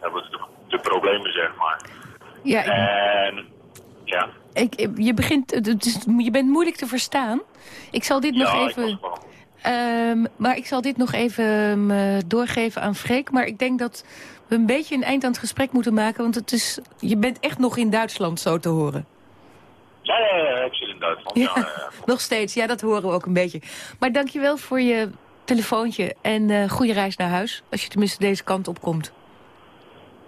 Dat zijn de, de problemen, zeg maar. Ja, en, ja. Ik, je, begint, je bent moeilijk te verstaan. Ik zal dit nog even... Um, maar ik zal dit nog even um, doorgeven aan Freek. Maar ik denk dat we een beetje een eind aan het gesprek moeten maken. Want het is, je bent echt nog in Duitsland, zo te horen. Ja, ja, ja ik zit in Duitsland. Ja, ja, nog steeds, ja, dat horen we ook een beetje. Maar dankjewel voor je telefoontje en uh, goede reis naar huis. Als je tenminste deze kant op komt.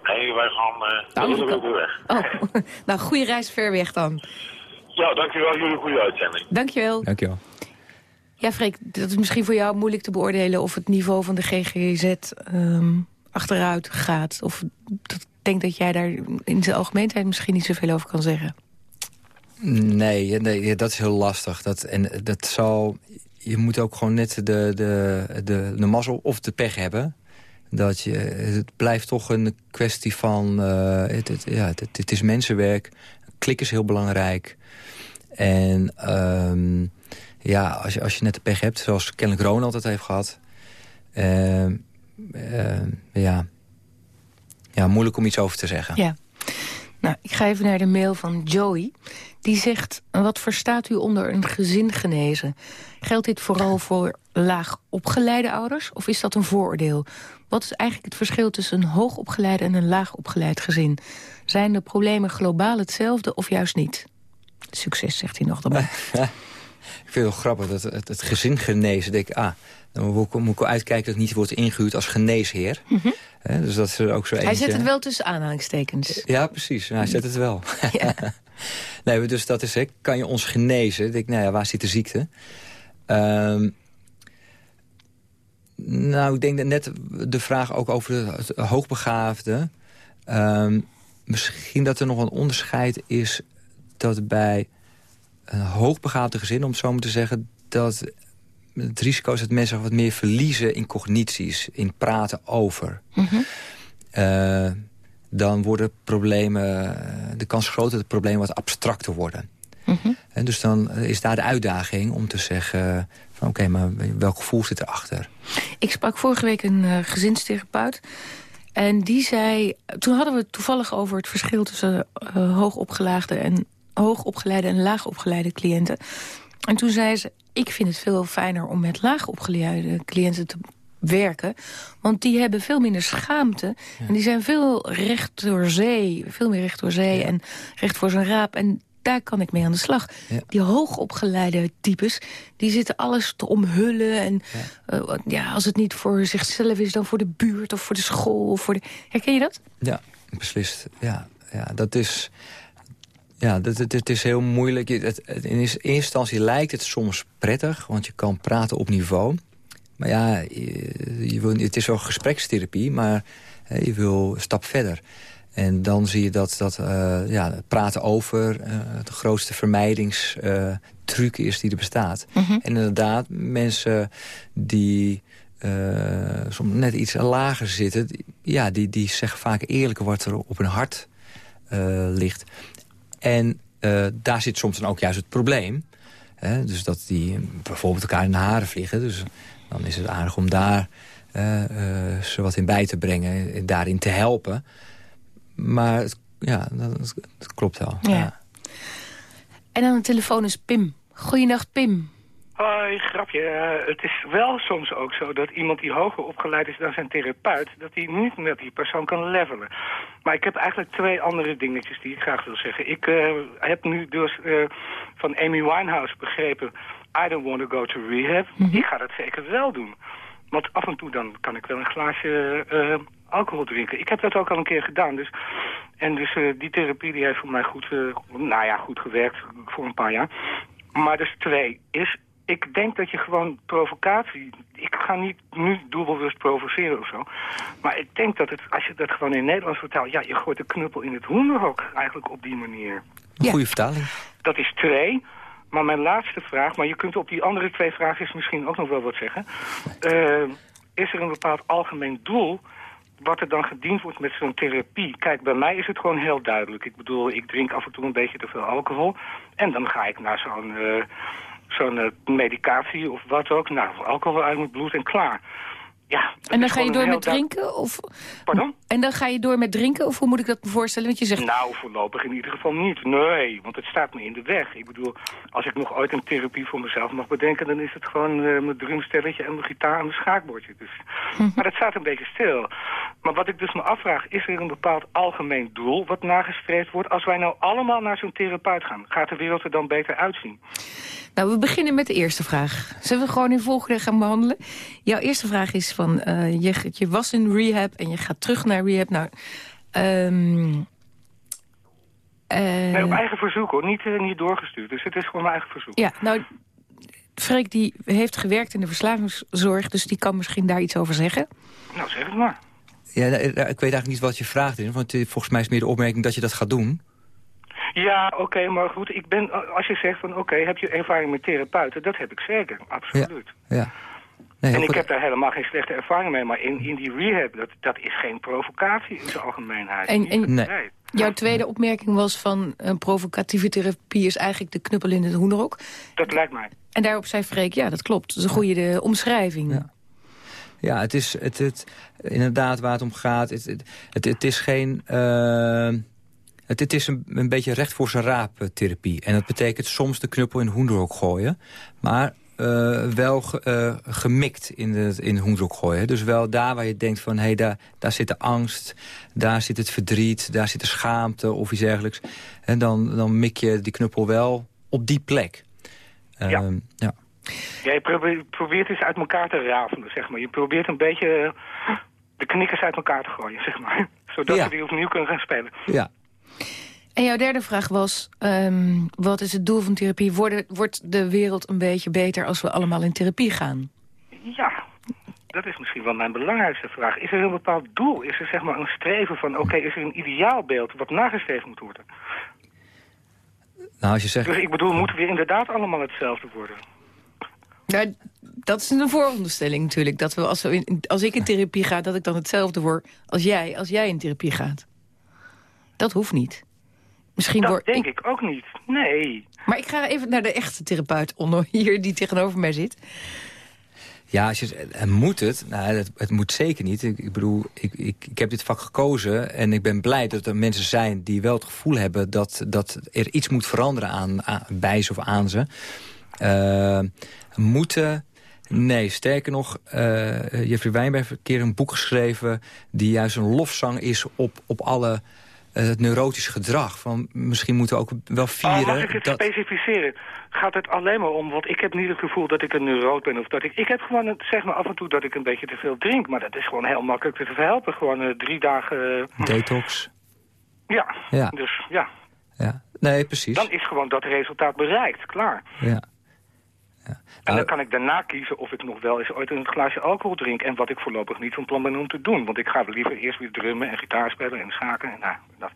Nee, wij gaan uh, de hele weg. Oh, nou, goede reis ver weg dan. Ja, dankjewel. Jullie goede uitzending. Dankjewel. Dankjewel. Ja, Freek, dat is misschien voor jou moeilijk te beoordelen... of het niveau van de GGZ um, achteruit gaat. Of ik denk dat jij daar in de algemeenheid misschien niet zoveel over kan zeggen. Nee, nee dat is heel lastig. Dat, en dat zal, je moet ook gewoon net de, de, de, de mazzel of de pech hebben. Dat je, het blijft toch een kwestie van... Uh, het, ja, het, is mensenwerk. Klik is heel belangrijk. En um, ja, als je, als je net de pech hebt, zoals kennelijk Ronald het heeft gehad... Uh, uh, ja. ja, moeilijk om iets over te zeggen. Ja. Nou, ik ga even naar de mail van Joey. Die zegt, wat verstaat u onder een gezin genezen? Geldt dit vooral voor laag opgeleide ouders? Of is dat een vooroordeel? Wat is eigenlijk het verschil tussen een hoogopgeleide en een laag opgeleid gezin? Zijn de problemen globaal hetzelfde of juist niet? Succes, zegt hij nog erbij. ik vind het wel grappig dat het, het gezin genezen... denk ik, ah, dan moet ik uitkijken dat het niet wordt ingehuurd als geneesheer. Mm dus dat is ook zo Hij zet het wel tussen aanhalingstekens. Ja, precies. hij zet het wel. Ja. nee, dus dat is, hè, kan je ons genezen? Ik denk, nou ja, waar zit de ziekte? Um, nou, ik denk dat net de vraag ook over het hoogbegaafde... Um, misschien dat er nog een onderscheid is dat bij een hoogbegaafde gezin, om het zo maar te zeggen... dat het risico is dat mensen wat meer verliezen in cognities, in praten over. Mm -hmm. dan worden problemen, de kans groter dat problemen wat abstracter worden. Mm -hmm. En dus dan is daar de uitdaging om te zeggen... van oké, maar welk gevoel zit erachter? Ik sprak vorige week een uh, gezinstherapeut. En die zei... Toen hadden we het toevallig over het verschil tussen uh, hoogopgeleide en hoogopgeleide en laagopgeleide cliënten. En toen zei ze, ik vind het veel fijner om met laagopgeleide cliënten te werken. Want die hebben veel minder schaamte. En die zijn veel recht door zee. Veel meer recht door zee en recht voor zijn raap. En daar kan ik mee aan de slag. Die hoogopgeleide types, die zitten alles te omhullen. En ja. Uh, ja. als het niet voor zichzelf is, dan voor de buurt of voor de school. Of voor de... Herken je dat? Ja, beslist. Ja, ja dat is... Ja, dat, het, het is heel moeilijk. Het, in eerste instantie lijkt het soms prettig, want je kan praten op niveau. Maar ja, je, wil, het is wel gesprekstherapie, maar je wil een stap verder. En dan zie je dat, dat uh, ja, praten over uh, de grootste vermijdingstruc is die er bestaat. Mhm. En inderdaad, mensen die uh, soms net iets lager zitten... ja, die, die zeggen vaak eerlijker wat er op hun hart ligt. En daar zit soms dan ook juist het probleem. Hè? Dus dat die bijvoorbeeld elkaar in de haren vliegen. Dus dan is het aardig om daar ze wat in bij te brengen, daarin te helpen... Maar ja, dat, dat klopt wel. Ja. En aan de telefoon is Pim. Goeiedag, Pim. Hoi, grapje. Uh, het is wel soms ook zo dat iemand die hoger opgeleid is dan zijn therapeut... dat hij niet met die persoon kan levelen. Maar ik heb eigenlijk twee andere dingetjes die ik graag wil zeggen. Ik uh, heb nu dus uh, van Amy Winehouse begrepen... I don't want to go to rehab. Mm -hmm. Ik ga dat zeker wel doen. Want af en toe dan kan ik wel een glaasje alcohol drinken. Ik heb dat ook al een keer gedaan. Dus, en dus uh, die therapie die heeft voor mij goed, uh, nou ja, goed gewerkt voor een paar jaar. Maar dus twee is, ik denk dat je gewoon provocatie... Ik ga niet nu doelbewust provoceren of zo. Maar ik denk dat het, als je dat gewoon in Nederlands vertaalt... ja, je gooit de knuppel in het hoenderhok eigenlijk op die manier. Ja. Goeie vertaling. Dat is twee. Maar mijn laatste vraag, maar je kunt op die andere twee vragen misschien ook nog wel wat zeggen. Uh, is er een bepaald algemeen doel wat er dan gediend wordt met zo'n therapie... Kijk, bij mij is het gewoon heel duidelijk. Ik bedoel, ik drink af en toe een beetje te veel alcohol. En dan ga ik naar zo'n uh, zo'n uh, medicatie of wat ook. Nou, alcohol uit mijn bloed en klaar. Ja, en dan ga je door met drinken? Of... Pardon? En dan ga je door met drinken? Of hoe moet ik dat me voorstellen? Want je zegt... Nou, voorlopig in ieder geval niet. Nee, want het staat me in de weg. Ik bedoel, als ik nog ooit een therapie voor mezelf mag bedenken... dan is het gewoon uh, mijn drumstelletje en mijn gitaar en mijn schaakbordje. Dus. Hm. Maar dat staat een beetje stil. Maar wat ik dus me afvraag, is er een bepaald algemeen doel... wat nagestreefd wordt als wij nou allemaal naar zo'n therapeut gaan? Gaat de wereld er dan beter uitzien? Nou, we beginnen met de eerste vraag. Zullen we gewoon in volgende gaan behandelen? Jouw eerste vraag is van, uh, je, je, was in rehab en je gaat terug naar rehab. Nou, um, uh, nee, op eigen verzoek hoor, niet, uh, niet doorgestuurd. Dus het is gewoon mijn eigen verzoek. Ja, nou, Freek die heeft gewerkt in de verslavingszorg... dus die kan misschien daar iets over zeggen. Nou, zeg het maar. Ja, ik weet eigenlijk niet wat je vraagt. In, want volgens mij is meer de opmerking dat je dat gaat doen. Ja, oké, maar goed, ik ben, als je zegt van oké, heb je ervaring met therapeuten? Dat heb ik zeker, absoluut. Ja, ja. Nee, en ik heb daar helemaal geen slechte ervaring mee, maar in, in die rehab, dat, dat is geen provocatie in zijn algemeenheid. En, en nee. jouw tweede opmerking was van een provocatieve therapie is eigenlijk de knuppel in het hoenderok. Dat lijkt mij. En daarop zei Freek, ja, dat klopt. Dat is een goede de omschrijving. Ja. Ja, het is het, het, inderdaad waar het om gaat. Het, het, het is geen... Uh, het, het is een, een beetje recht voor zijn raap eh, therapie. En dat betekent soms de knuppel in hoenderhok gooien. Maar uh, wel uh, gemikt in, de, in gooien. Dus wel daar waar je denkt van... hé, hey, daar, daar zit de angst, daar zit het verdriet... daar zit de schaamte of iets dergelijks. En dan, dan mik je die knuppel wel op die plek. Uh, ja. ja. je probeert, probeert eens uit elkaar te rafelen, zeg maar. Je probeert een beetje de knikkers uit elkaar te gooien, zeg maar. Zodat ja. we die opnieuw kunnen gaan spelen. Ja, en jouw derde vraag was, um, wat is het doel van therapie? Wordt, wordt de wereld een beetje beter als we allemaal in therapie gaan? Ja, dat is misschien wel mijn belangrijkste vraag. Is er een bepaald doel? Is er zeg maar een streven van, oké, is er een ideaalbeeld wat nagestreefd moet worden? Nou, als je zegt... Dus ik bedoel, moeten we inderdaad allemaal hetzelfde worden? Ja, dat is een vooronderstelling natuurlijk. Dat we als, we in, als ik in therapie ga, dat ik dan hetzelfde word als jij, als jij in therapie gaat. Dat hoeft niet. Misschien dat denk ik ook niet. Nee. Maar ik ga even naar de echte therapeut onder hier die tegenover mij zit. Ja, als je, en moet het? Nou, het, het moet zeker niet. Ik, ik bedoel, ik, ik, ik heb dit vak gekozen en ik ben blij dat er mensen zijn die wel het gevoel hebben dat, dat er iets moet veranderen aan, aan, bij ze of aan ze. Eh, moeten? Nee, sterker nog, eh Jeffrey Wijnberg heeft een keer een boek geschreven... die juist een lofzang is op, op alle het neurotische gedrag. Van, misschien moeten we ook wel Oh, vieren... mag ik het dat, specificeren? Gaat het alleen maar om, want ik heb niet het gevoel dat ik een neuroot ben. Of dat ik, ik heb gewoon, het, zeg maar af en toe dat ik een beetje te veel drink. Maar dat is gewoon heel makkelijk te verhelpen. Gewoon eh, drie dagen, eh, detox. ja. Ja. Dus ja, Ja. Nee, precies. dan is gewoon dat resultaat bereikt, klaar. Ja. En dan kan ik daarna kiezen of ik nog wel eens ooit een glaasje alcohol drink. En wat ik voorlopig niet van plan ben om te doen. Want ik ga liever eerst weer drummen en gitaar spelen en schaken. En, nou, dat.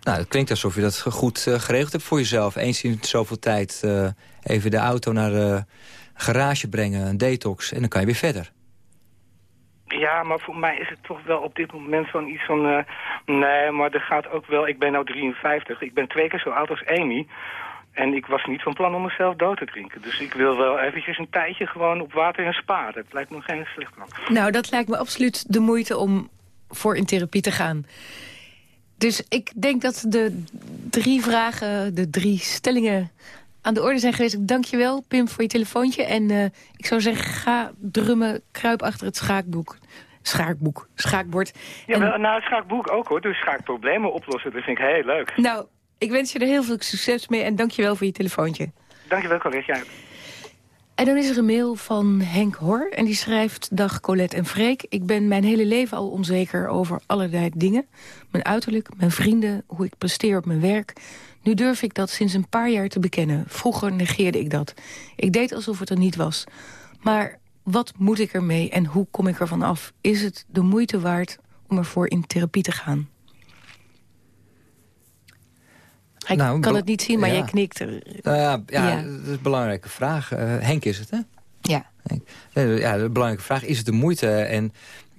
Nou, het klinkt alsof je dat goed eh, geregeld hebt voor jezelf. Eens in zoveel tijd eh, even de auto naar de garage brengen, een detox... en dan kan je weer verder. Ja, maar voor mij is het toch wel op dit moment zo'n iets van... eh, nee, maar er gaat ook wel... Ik ben nou 53. Ik ben twee keer zo oud als Amy. En ik was niet van plan om mezelf dood te drinken. Dus ik wil wel eventjes een tijdje gewoon op water en spa. Dat lijkt me geen slecht plan. Nou, dat lijkt me absoluut de moeite om voor in therapie te gaan. Dus ik denk dat de drie vragen, de drie stellingen aan de orde zijn geweest. Ik dank je wel, Pim, voor je telefoontje. En eh, ik zou zeggen, ga drummen, kruip achter het schaakboek. Schaakboek, schaakbord. Ja, En- nou, het schaakboek ook hoor. Dus ga ik problemen oplossen. Dat vind ik heel leuk. Nou, ik wens je er heel veel succes mee en dank je wel voor je telefoontje. Dankjewel, Colette. Ja. En dan is er een mail van Henk Hor en die schrijft... Dag Colette en Freek, ik ben mijn hele leven al onzeker over allerlei dingen. Mijn uiterlijk, mijn vrienden, hoe ik presteer op mijn werk. Nu durf ik dat sinds een paar jaar te bekennen. Vroeger negeerde ik dat. Ik deed alsof het er niet was. Maar wat moet ik ermee en hoe kom ik ervan af? Is het de moeite waard om ervoor in therapie te gaan? Hij Nou, kan het niet zien, maar ja. jij knikt. Nou ja, ja, Ja. dat is een belangrijke vraag. Eh, Henk is het, hè? Ja. Henk. Nee, ja, de belangrijke vraag, is het de moeite? En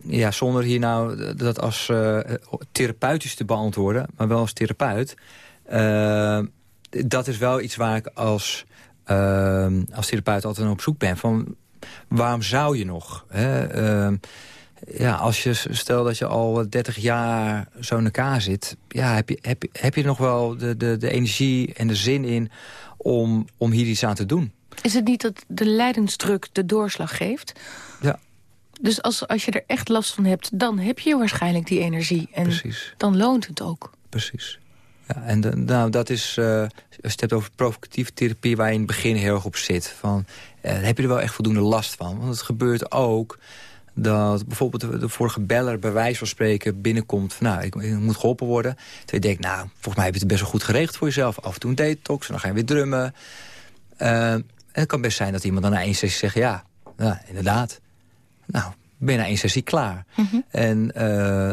ja, zonder hier nou dat als eh, therapeutisch te beantwoorden... maar wel als therapeut... eh, dat is wel iets waar ik als, eh, als therapeut altijd op zoek ben. Van, waarom zou je nog? Hè? Ja, als je stel dat je al 30 jaar zo in elkaar zit... Ja, heb, je, heb, heb je nog wel de, de, de energie en de zin in om, om hier iets aan te doen? Is het niet dat de lijdensdruk de doorslag geeft? Ja. Dus als, als je er echt last van hebt, dan heb je waarschijnlijk die energie. En Precies. dan loont het ook. Precies. Ja, en de- nou, dat is, eh, als je het hebt over provocatieve therapie... waar je in het begin heel erg op zit. Van, eh, heb je er wel echt voldoende last van? Want het gebeurt ook dat bijvoorbeeld de, vorige beller... bij wijze van spreken binnenkomt van... nou, ik, ik moet geholpen worden. Terwijl je denkt, nou, volgens mij heb je het best wel goed geregeld voor jezelf. Af en toe een detox, en dan ga je weer drummen. Eh, en het kan best zijn dat iemand dan na één sessie zegt... ja, ja inderdaad. Nou, ben je na één sessie klaar. En eh,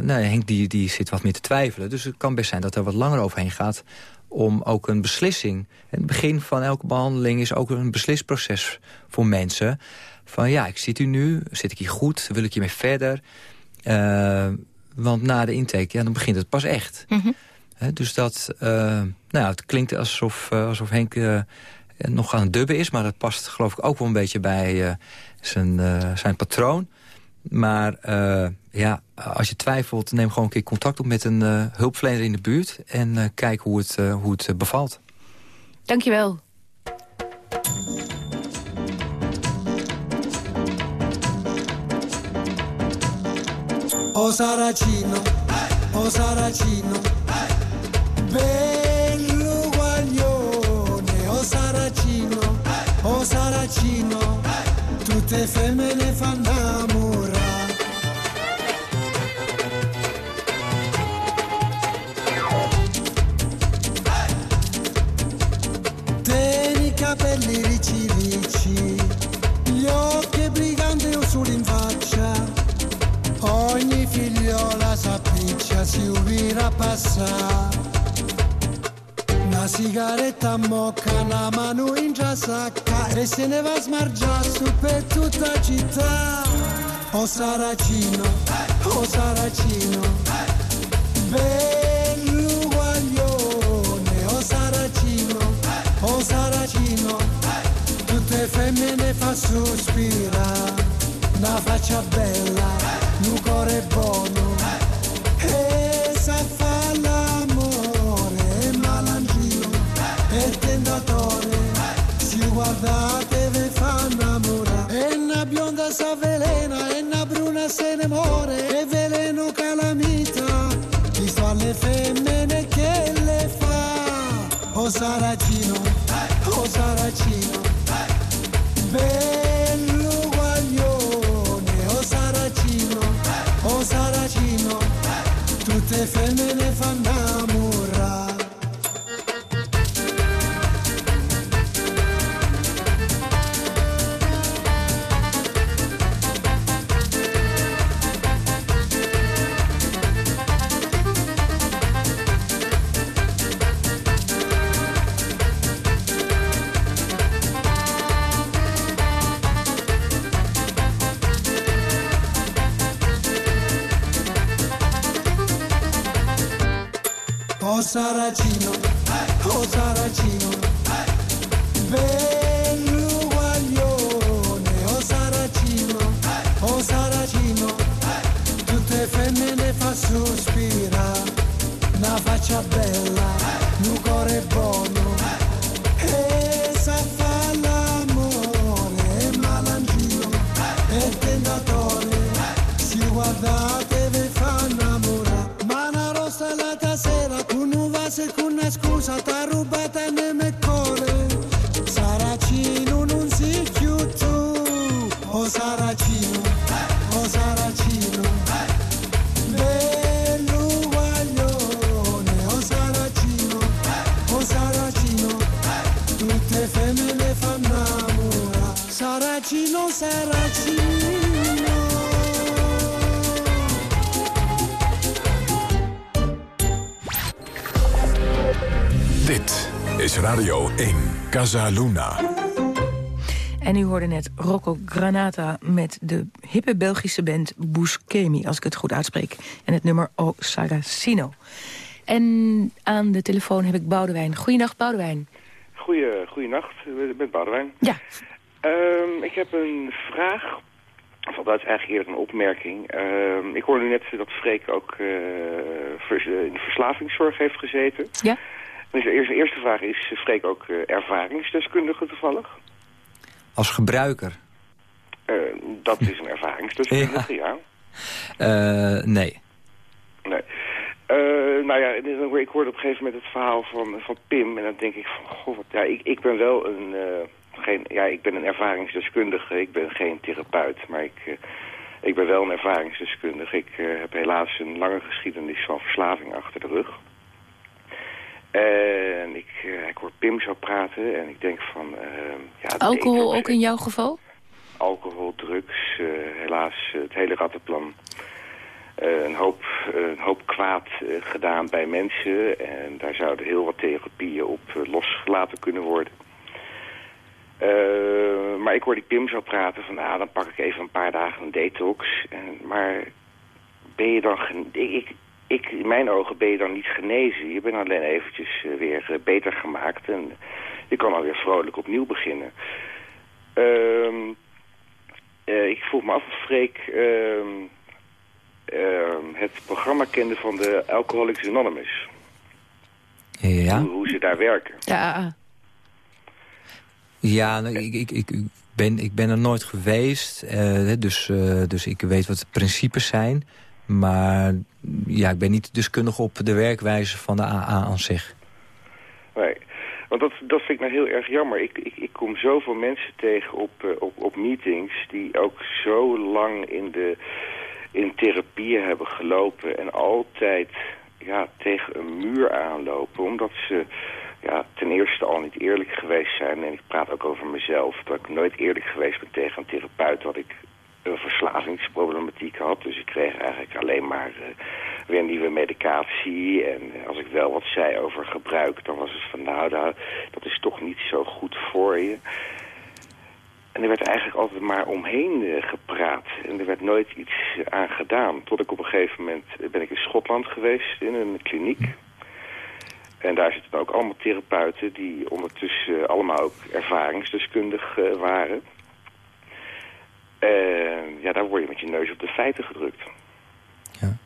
nou, Henk die, die zit wat meer te twijfelen. Dus het kan best zijn dat er wat langer overheen gaat... om ook een beslissing... En het begin van elke behandeling is ook een beslisproces voor mensen. Van ja, ik zit hier nu, zit ik hier goed, wil ik hiermee verder? Eh, want na de intake, ja, dan begint het pas echt. Hè, dus dat, eh, nou, het klinkt alsof, eh, alsof Henk nog aan het dubben is... maar dat past geloof ik ook wel een beetje bij zijn, zijn patroon. Maar ja, als je twijfelt, neem gewoon een keer contact op met een hulpverlener in de buurt... en kijk hoe het, hoe het bevalt. Dankjewel. O Saracino, o Saracino, bello guaglione, o Saracino, o Saracino, tutte femmine fanno innamorare. Tieni i capelli si ubira passare. Una sigaretta a mocca, una mano in già sacca e se ne va a smargiare su per tutta città. O Saracino, o Saracino, bello guaglione, o saracino, tutte femmine fa sospirare, una faccia bella, un cuore buono, tentatore, si guardate ve fa innamorare, e una bionda s'avvelena, e una bruna se ne muore, e veleno calamita, chi fa le femmine che le fa, o Casa Luna. En u hoorde net Rocco Granata met de hippe Belgische band Buscemi, als ik het goed uitspreek. En het nummer O Saracino. En aan de telefoon heb ik Boudewijn. Goeiedag, Boudewijn. Goeie, goeienacht, ik ben Boudewijn. Ja. Ehm, ik heb een vraag, of dat is eigenlijk eerder een opmerking. Ehm, ik hoorde net dat Freek ook eh, vers- in de verslavingszorg heeft gezeten. Ja. Dus de eerste, vraag is, Freek ook eh, ervaringsdeskundige toevallig? Als gebruiker? Eh, dat is een ervaringsdeskundige, ja. Eh, nee. Nee. Nou ja, ik hoorde op een gegeven moment het verhaal van, van Pim. En dan denk ik van, goh, wat, ja, ik, ik ben wel een, geen, ja, ik ben een ervaringsdeskundige. Ik ben geen therapeut, maar ik, ik ben wel een ervaringsdeskundige. Ik heb helaas een lange geschiedenis van verslaving achter de rug. En ik, eh, ik hoor Pim zo praten en ik denk van... eh, ja, Alcohol ook in jouw geval? alcohol, drugs, eh, helaas eh, het hele rattenplan. Een, hoop, een hoop kwaad gedaan bij mensen. En daar zouden heel wat therapieën op losgelaten kunnen worden. Maar ik hoor die Pim zo praten van, nou, dan pak ik even een paar dagen een detox. En, maar ben je dan... Ik, ik, ik, in mijn ogen ben je dan niet genezen. Je bent alleen eventjes eh, weer eh, beter gemaakt. En je kan alweer vrolijk opnieuw beginnen. Ehm eh, ik vroeg me af of Freek ehm, ehm, het programma kende van de Alcoholics Anonymous. Ja? Hoe, hoe ze daar werken. Ja. Ja, nou, ik, ik, ik, ben, ik ben er nooit geweest. dus, eh, dus ik weet wat de principes zijn. Maar ja, ik ben niet deskundig op de werkwijze van de AA aan zich. Nee. Want dat, dat vind ik nou heel erg jammer. Ik, ik, ik kom zoveel mensen tegen op, eh, op, op meetings die ook zo lang in, de, in therapieën hebben gelopen en altijd ja, tegen een muur aanlopen. Omdat ze ja, ten eerste al niet eerlijk geweest zijn. En ik praat ook over mezelf. Dat ik nooit eerlijk geweest ben tegen een therapeut. Dat ik een verslavingsproblematiek had. Dus ik kreeg eigenlijk alleen maar eh, weer nieuwe medicatie. En eh, als ik wel wat zei over gebruik, dan was het van nou, dat is toch niet zo goed voor je. En er werd eigenlijk altijd maar omheen eh, gepraat. En er werd nooit iets aan gedaan. Tot ik op een gegeven moment ben ik in Schotland geweest in een kliniek. En daar zitten ook allemaal therapeuten die ondertussen allemaal ook ervaringsdeskundig waren. En ja, daar word je met je neus op de feiten gedrukt. Ja.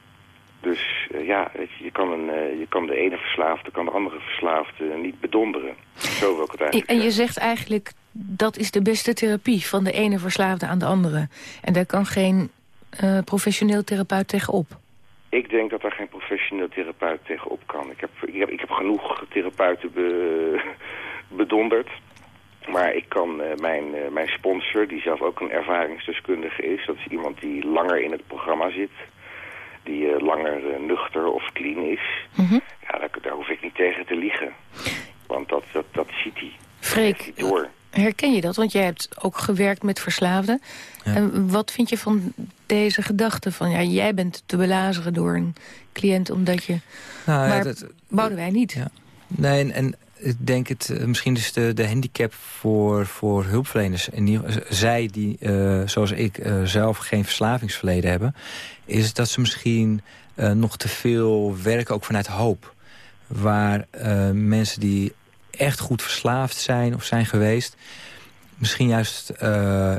Dus ja, je, je, kan een, je kan de ene verslaafde, kan de andere verslaafde niet bedonderen. Zo wil ik het eigenlijk En je zegt eigenlijk, dat is de beste therapie van de ene verslaafde aan de andere. En daar kan geen uh, professioneel therapeut tegenop. Ik denk dat daar geen professioneel therapeut tegenop kan. Ik heb, ik heb, ik heb genoeg therapeuten be, bedonderd. Maar ik kan uh, mijn, uh, mijn sponsor, die zelf ook een ervaringsdeskundige is... dat is iemand die langer in het programma zit... die langer nuchter of clean is... Mm -hmm. ja, daar, daar, hoef ik niet tegen te liegen. Want dat, dat, dat ziet hij. Freek, door. herken je dat? Want jij hebt ook gewerkt met verslaafden. Ja. En wat vind je van deze gedachte van... ja, jij bent te belazeren door een cliënt omdat je... Nou, maar dat, bouwden wij niet. Ja. Nee, en, en ik denk het, eh, misschien is de, de handicap voor, voor hulpverleners... En zij die, uh, zoals ik, uh, zelf geen verslavingsverleden hebben... is dat ze misschien nog te veel werken, ook vanuit hoop. Waar mensen die echt goed verslaafd zijn of zijn geweest... misschien juist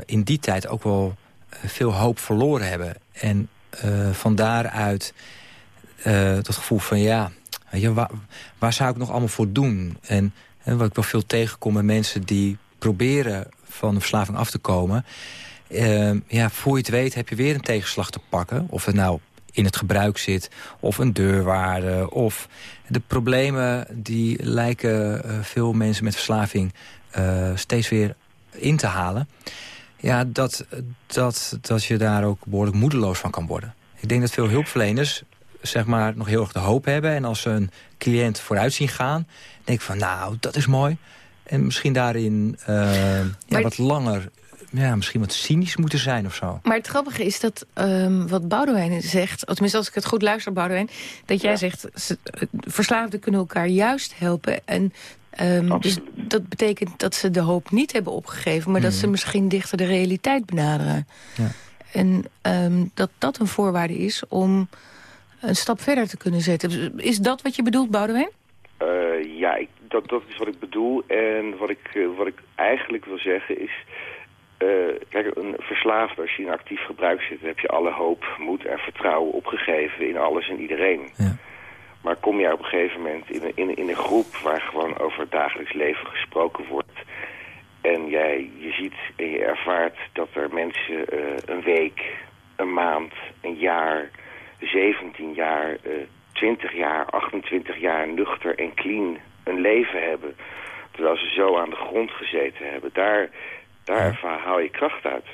in die tijd ook wel veel hoop verloren hebben. En van daaruit dat gevoel van ja, je, waar, zou ik nog allemaal voor doen? En, wat ik wel veel tegenkom met mensen die proberen van de verslaving af te komen. Uh, ja, voor je het weet heb je weer een tegenslag te pakken. Of het nou in het gebruik zit, of een deurwaarde. Of de problemen die lijken veel mensen met verslaving steeds weer in te halen. Ja, dat, dat, dat je daar ook behoorlijk moedeloos van kan worden. Ik denk dat veel hulpverleners zeg maar, nog heel erg de hoop hebben. En als ze een cliënt vooruit zien gaan, denk ik van nou, dat is mooi. En misschien daarin uh, ja, wat langer, ja, misschien wat cynisch moeten zijn of zo. Maar het grappige is dat um, wat Boudewijn zegt... tenminste als ik het goed luister, Boudewijn... dat jij zegt, ze, verslaafden kunnen elkaar juist helpen... en Um, dus dat betekent dat ze de hoop niet hebben opgegeven... maar dat ze hmm. misschien dichter de realiteit benaderen. Ja. En um, dat dat een voorwaarde is om een stap verder te kunnen zetten. Is dat wat je bedoelt, Boudewijn? Uh, ja, ik, dat, dat is wat ik bedoel. En wat ik, uh, wat ik eigenlijk wil zeggen is... Uh, kijk, een verslaafde, als je in actief gebruik zit... heb je alle hoop, moed en vertrouwen opgegeven in alles en iedereen. Ja. Maar kom je op een gegeven moment in een, in, in een groep waar gewoon over het dagelijks leven gesproken wordt... en jij, je ziet en je ervaart dat er mensen uh, een week, een maand, een jaar, 17 jaar, uh, 20 jaar, 28 jaar nuchter en clean een leven hebben... terwijl ze zo aan de grond gezeten hebben, daar, daar haal je kracht uit.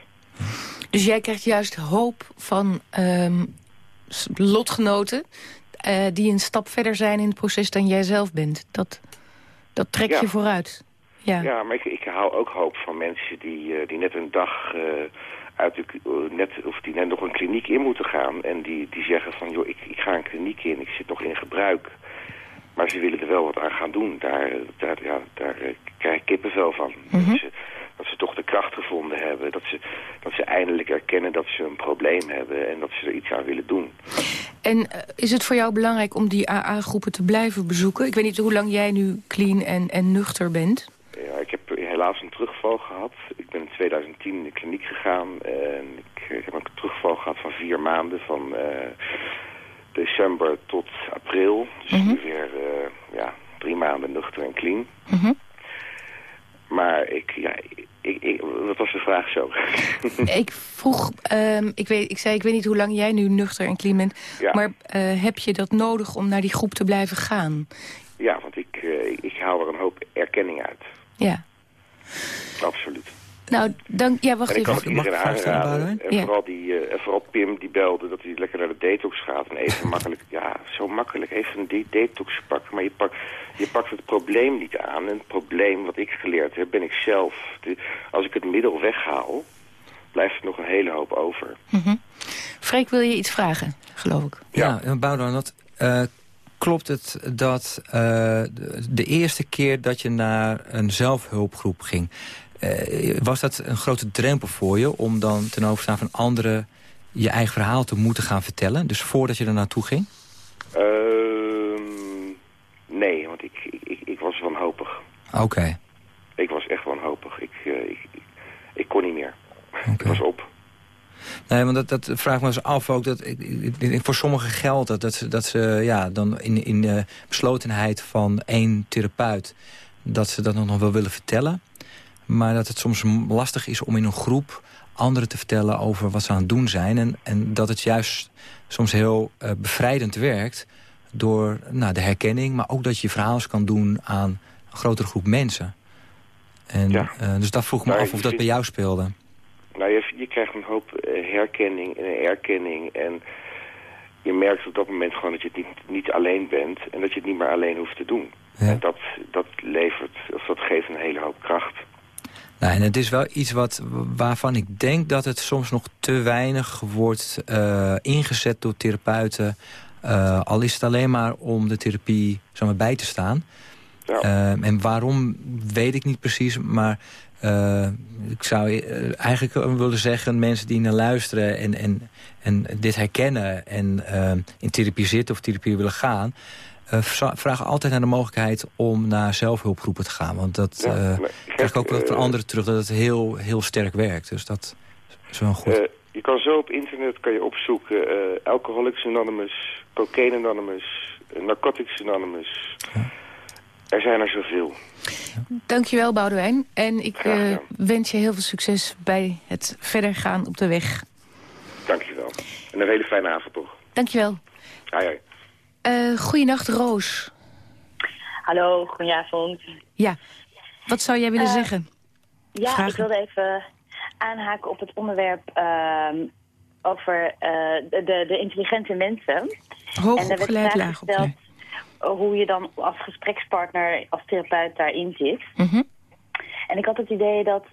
Dus jij krijgt juist hoop van um, lotgenoten uh, die een stap verder zijn in het proces dan jij zelf bent. Dat, dat trek je vooruit. Ja, ja maar ik, ik hou ook hoop van mensen die, uh, die net een dag... Uh, uit de, net, of die net nog een kliniek in moeten gaan. En die, die zeggen van, joh, ik, ik ga een kliniek in, ik zit nog in gebruik. Maar ze willen er wel wat aan gaan doen. Daar, daar, ja, daar krijg ik kippenvel van. Mm -hmm dat ze toch de kracht gevonden hebben. Dat ze, dat ze eindelijk erkennen dat ze een probleem hebben en dat ze er iets aan willen doen. En uh, is het voor jou belangrijk om die AA-groepen te blijven bezoeken? Ik weet niet hoe lang jij nu clean en, en nuchter bent. Ja, ik heb helaas een terugval gehad. Ik ben in 2010 in de kliniek gegaan en ik, ik heb een terugval gehad van vier maanden van... Uh, december tot april. Dus mm -hmm. weer ja, drie maanden nuchter en clean. Mm -hmm. Maar ik, ja, ik, ik, wat was de vraag zo? ik vroeg, um, ik, weet, ik zei, ik weet niet hoe lang jij nu nuchter en clean bent. Ja. Maar uh, heb je dat nodig om naar die groep te blijven gaan? Ja, want ik, uh, ik haal er een hoop erkenning uit. Ja. Absoluut. Nou, dan, ja, wacht en ik even. kan iedereen aanraden. En, ja. vooral die, uh, en vooral Pim die belde dat hij lekker naar de detox gaat. En even makkelijk, ja, zo makkelijk. Even een detox pakken. Maar je pakt, je pakt het probleem niet aan. En het probleem wat ik geleerd heb, ben ik zelf. De, als ik het middel weghaal, blijft er nog een hele hoop over. Mm -hmm. Freek, wil je iets vragen, geloof ik? Ja, ja Boudewijn, dat... Uh, klopt het dat uh, de, eerste keer dat je naar een zelfhulpgroep ging... Uh, was dat een grote drempel voor je om dan ten overstaan van anderen je eigen verhaal te moeten gaan vertellen? Dus voordat je er naartoe ging? Uh, nee, want ik, Oké. Ik was echt wanhopig. Ik, ik, ik, kon niet meer. Ik was op. Nee, want dat, dat vraagt me eens af ook. Dat, ik, ik, voor sommigen geldt dat, dat ze, dat ze ja, dan in, in de beslotenheid van één therapeut... dat ze dat nog wel willen vertellen. Maar dat het soms lastig is om in een groep anderen te vertellen over wat ze aan het doen zijn. En, en dat het juist soms heel uh, bevrijdend werkt door nou, de herkenning... maar ook dat je je verhaal kan doen aan een grotere groep mensen. En, ja. uh, dus dat vroeg me af of dat bij jou speelde. Nou, je, je krijgt een hoop uh, herkenning en erkenning. En je merkt op dat moment gewoon dat je het niet, niet alleen bent... en dat je het niet meer alleen hoeft te doen. Ja. En dat, dat levert, of dat geeft een hele hoop kracht. Nou, en het is wel iets wat, waarvan ik denk dat het soms nog te weinig wordt uh, ingezet door therapeuten. Uh, al is het alleen maar om de therapie zeg maar, bij te staan. Ja. Uh, en waarom weet ik niet precies, maar ik zou eigenlijk willen zeggen... mensen die naar luisteren en, en, en dit herkennen en in therapie zitten of therapie willen gaan... Uh, vragen altijd naar de mogelijkheid om naar zelfhulpgroepen te gaan. Want dat ja, krijg ik ook wel van anderen terug dat het heel, heel sterk werkt. Dus dat is wel goed. Je kan zo op internet kan je opzoeken Alcoholics Anonymous, Cocaine Anonymous, Narcotics Anonymous. Ja. Er zijn er zoveel. Dankjewel, Boudewijn. En ik wens je heel veel succes bij het verder gaan op de weg. Dankjewel. En een hele fijne avond toch. Dankjewel. Hoi, hoi. Uh, goeienacht, Roos. Hallo, goedenavond. Ja, wat zou jij willen uh, zeggen? Ja, Vragen? ik wilde even aanhaken op het onderwerp uh, over uh, de, de, de, intelligente mensen. Hoog en opgeleid, laag opgeleid. Hoe je dan als gesprekspartner, als therapeut daarin zit. Mm -hmm. En ik had het idee dat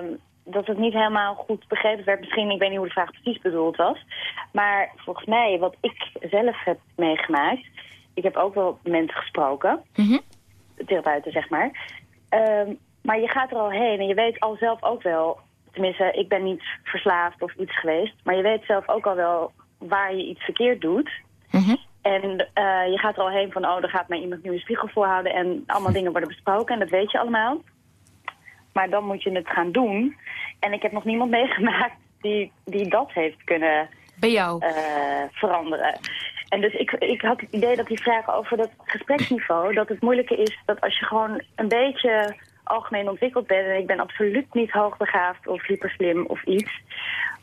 um, dat het niet helemaal goed begrepen werd. Misschien, ik weet niet hoe de vraag precies bedoeld was. Maar volgens mij, wat ik zelf heb meegemaakt... Ik heb ook wel mensen gesproken. Mm -hmm. Therapeuten, zeg maar. Um, maar je gaat er al heen en je weet al zelf ook wel... Tenminste, ik ben niet verslaafd of iets geweest. Maar je weet zelf ook al wel waar je iets verkeerd doet. Mm -hmm. En uh, je gaat er al heen van, oh, er gaat mij iemand nu een spiegel voorhouden... en allemaal dingen worden besproken en dat weet je allemaal. Maar dan moet je het gaan doen. En ik heb nog niemand meegemaakt die, die dat heeft kunnen Bij jou? Uh, veranderen. En dus ik, ik had het idee dat die vragen over dat gespreksniveau... dat het moeilijke is dat als je gewoon een beetje algemeen ontwikkeld bent... en ik ben absoluut niet hoogbegaafd of hyperslim of iets...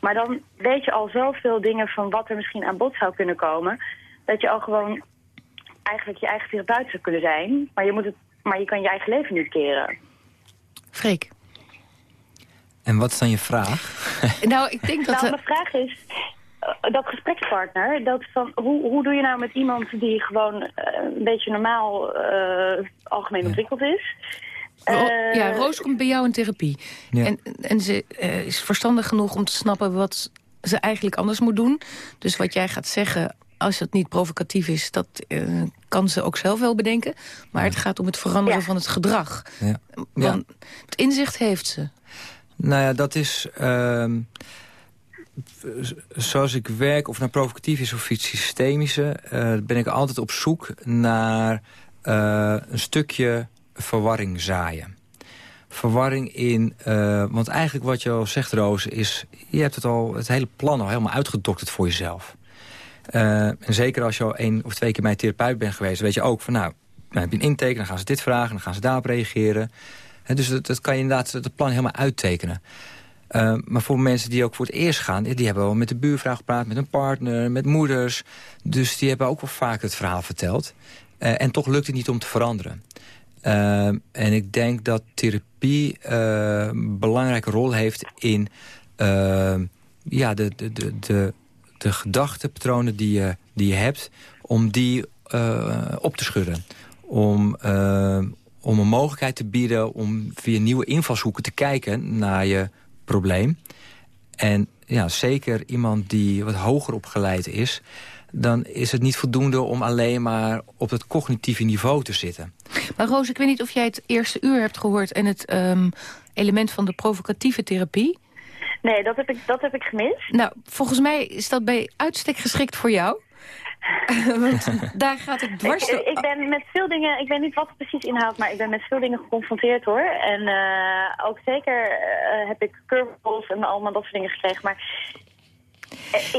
maar dan weet je al zoveel dingen van wat er misschien aan bod zou kunnen komen... dat je al gewoon eigenlijk je eigen therapeut zou kunnen zijn... maar je, moet het, maar je kan je eigen leven niet keren. Freek. En wat is dan je vraag? nou, ik denk dat... Nou, mijn vraag is, uh, dat gesprekspartner, dat van, hoe, hoe doe je nou met iemand die gewoon uh, een beetje normaal uh, algemeen ja. ontwikkeld is? ja, Roos komt bij jou in therapie. Ja. En, en ze is verstandig genoeg om te snappen wat ze eigenlijk anders moet doen. Dus wat jij gaat zeggen, als het niet provocatief is, dat uh, kan ze ook zelf wel bedenken. Maar ja. het gaat om het veranderen ja. van het gedrag. Ja. Want het inzicht heeft ze. Nou ja, dat is... Uh, zoals ik werk, of nou provocatief is of iets systemische... Uh, ben ik altijd op zoek naar uh, een stukje verwarring zaaien. Verwarring in... Uh, want eigenlijk wat je al zegt, Roos, is... je hebt het al het hele plan al helemaal uitgedokterd voor jezelf. En zeker als je al één of twee keer bij een therapeut bent geweest... weet je ook van, nou, dan heb je een intake, dan gaan ze dit vragen... dan gaan ze daarop reageren... Dus dat, dat, kan je inderdaad het plan helemaal uittekenen. Uh, maar voor mensen die ook voor het eerst gaan... die hebben wel met de buurvrouw gepraat, met een partner, met moeders. Dus die hebben ook wel vaak het verhaal verteld. Uh, en toch lukt het niet om te veranderen. En ik denk dat therapie een belangrijke rol heeft in... ja, de, de, de, de, de gedachtepatronen die je, die je hebt... om die op te schudden. Om, om een mogelijkheid te bieden om via nieuwe invalshoeken te kijken naar je probleem. En ja, zeker iemand die wat hoger opgeleid is... dan is het niet voldoende om alleen maar op het cognitieve niveau te zitten. Maar Roos, ik weet niet of jij het eerste uur hebt gehoord... en het um, element van de provocatieve therapie. Nee, dat heb, ik, dat heb ik gemist. Nou, volgens mij is dat bij uitstek geschikt voor jou. Want daar gaat het dwars ik, ik ben met veel dingen, ik weet niet wat het precies inhoudt, maar ik ben met veel dingen geconfronteerd hoor. En uh, ook zeker uh, heb ik curveballs en allemaal dat soort dingen gekregen. Maar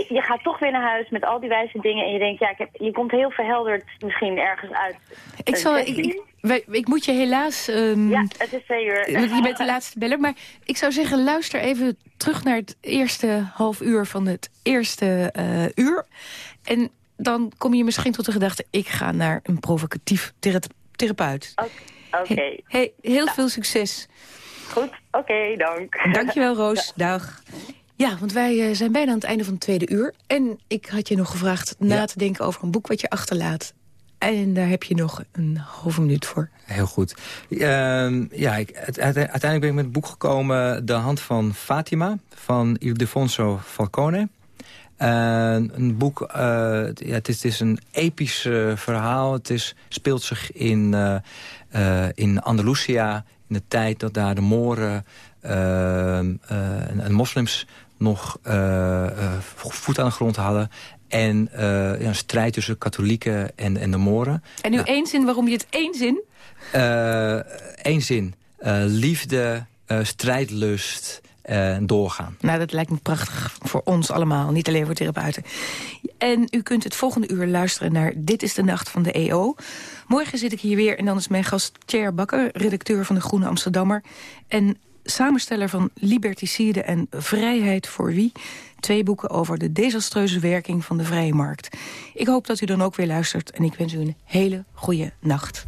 je gaat toch weer naar huis met al die wijze dingen en je denkt, ja, ik heb, je komt heel verhelderd misschien ergens uit. Ik, zal, ik, ik, ik, moet je helaas... Um, ja, het is twee uur. Je bent de laatste beller, maar ik zou zeggen, luister even terug naar het eerste half uur van het eerste uur. En dan kom je misschien tot de gedachte... ik ga naar een provocatief therapeut. Oké. Okay. Hey, heel veel succes. Goed, oké, dank. Dankjewel, Roos. Dag. Ja, want wij zijn bijna aan het einde van het tweede uur. En ik had je nog gevraagd na te denken over een boek wat je achterlaat. En daar heb je nog een halve minuut voor. Heel goed. Uh, ja, ik, uiteindelijk ben ik met het boek gekomen... De Hand van Fatima van Ildefonso Falcone. Uh, een boek, uh, ja, het, is, het, is, een episch uh, verhaal. Het is, speelt zich in, in Andalusia, in de tijd dat daar de Moren en, en, moslims nog voet aan de grond hadden. En ja, een strijd tussen katholieken en, en de Moren. En nu nou, één zin, waarom je het één zin? Eén zin. liefde, strijdlust uh, doorgaan. Nou, dat lijkt me prachtig voor ons allemaal, niet alleen voor therapeuten. En u kunt het volgende uur luisteren naar Dit is de Nacht van de EO. Morgen zit ik hier weer en dan is mijn gast Thierry Bakker... redacteur van de Groene Amsterdammer... en samensteller van Liberticide en Vrijheid voor Wie... twee boeken over de desastreuze werking van de vrije markt. Ik hoop dat u dan ook weer luistert en ik wens u een hele goede nacht.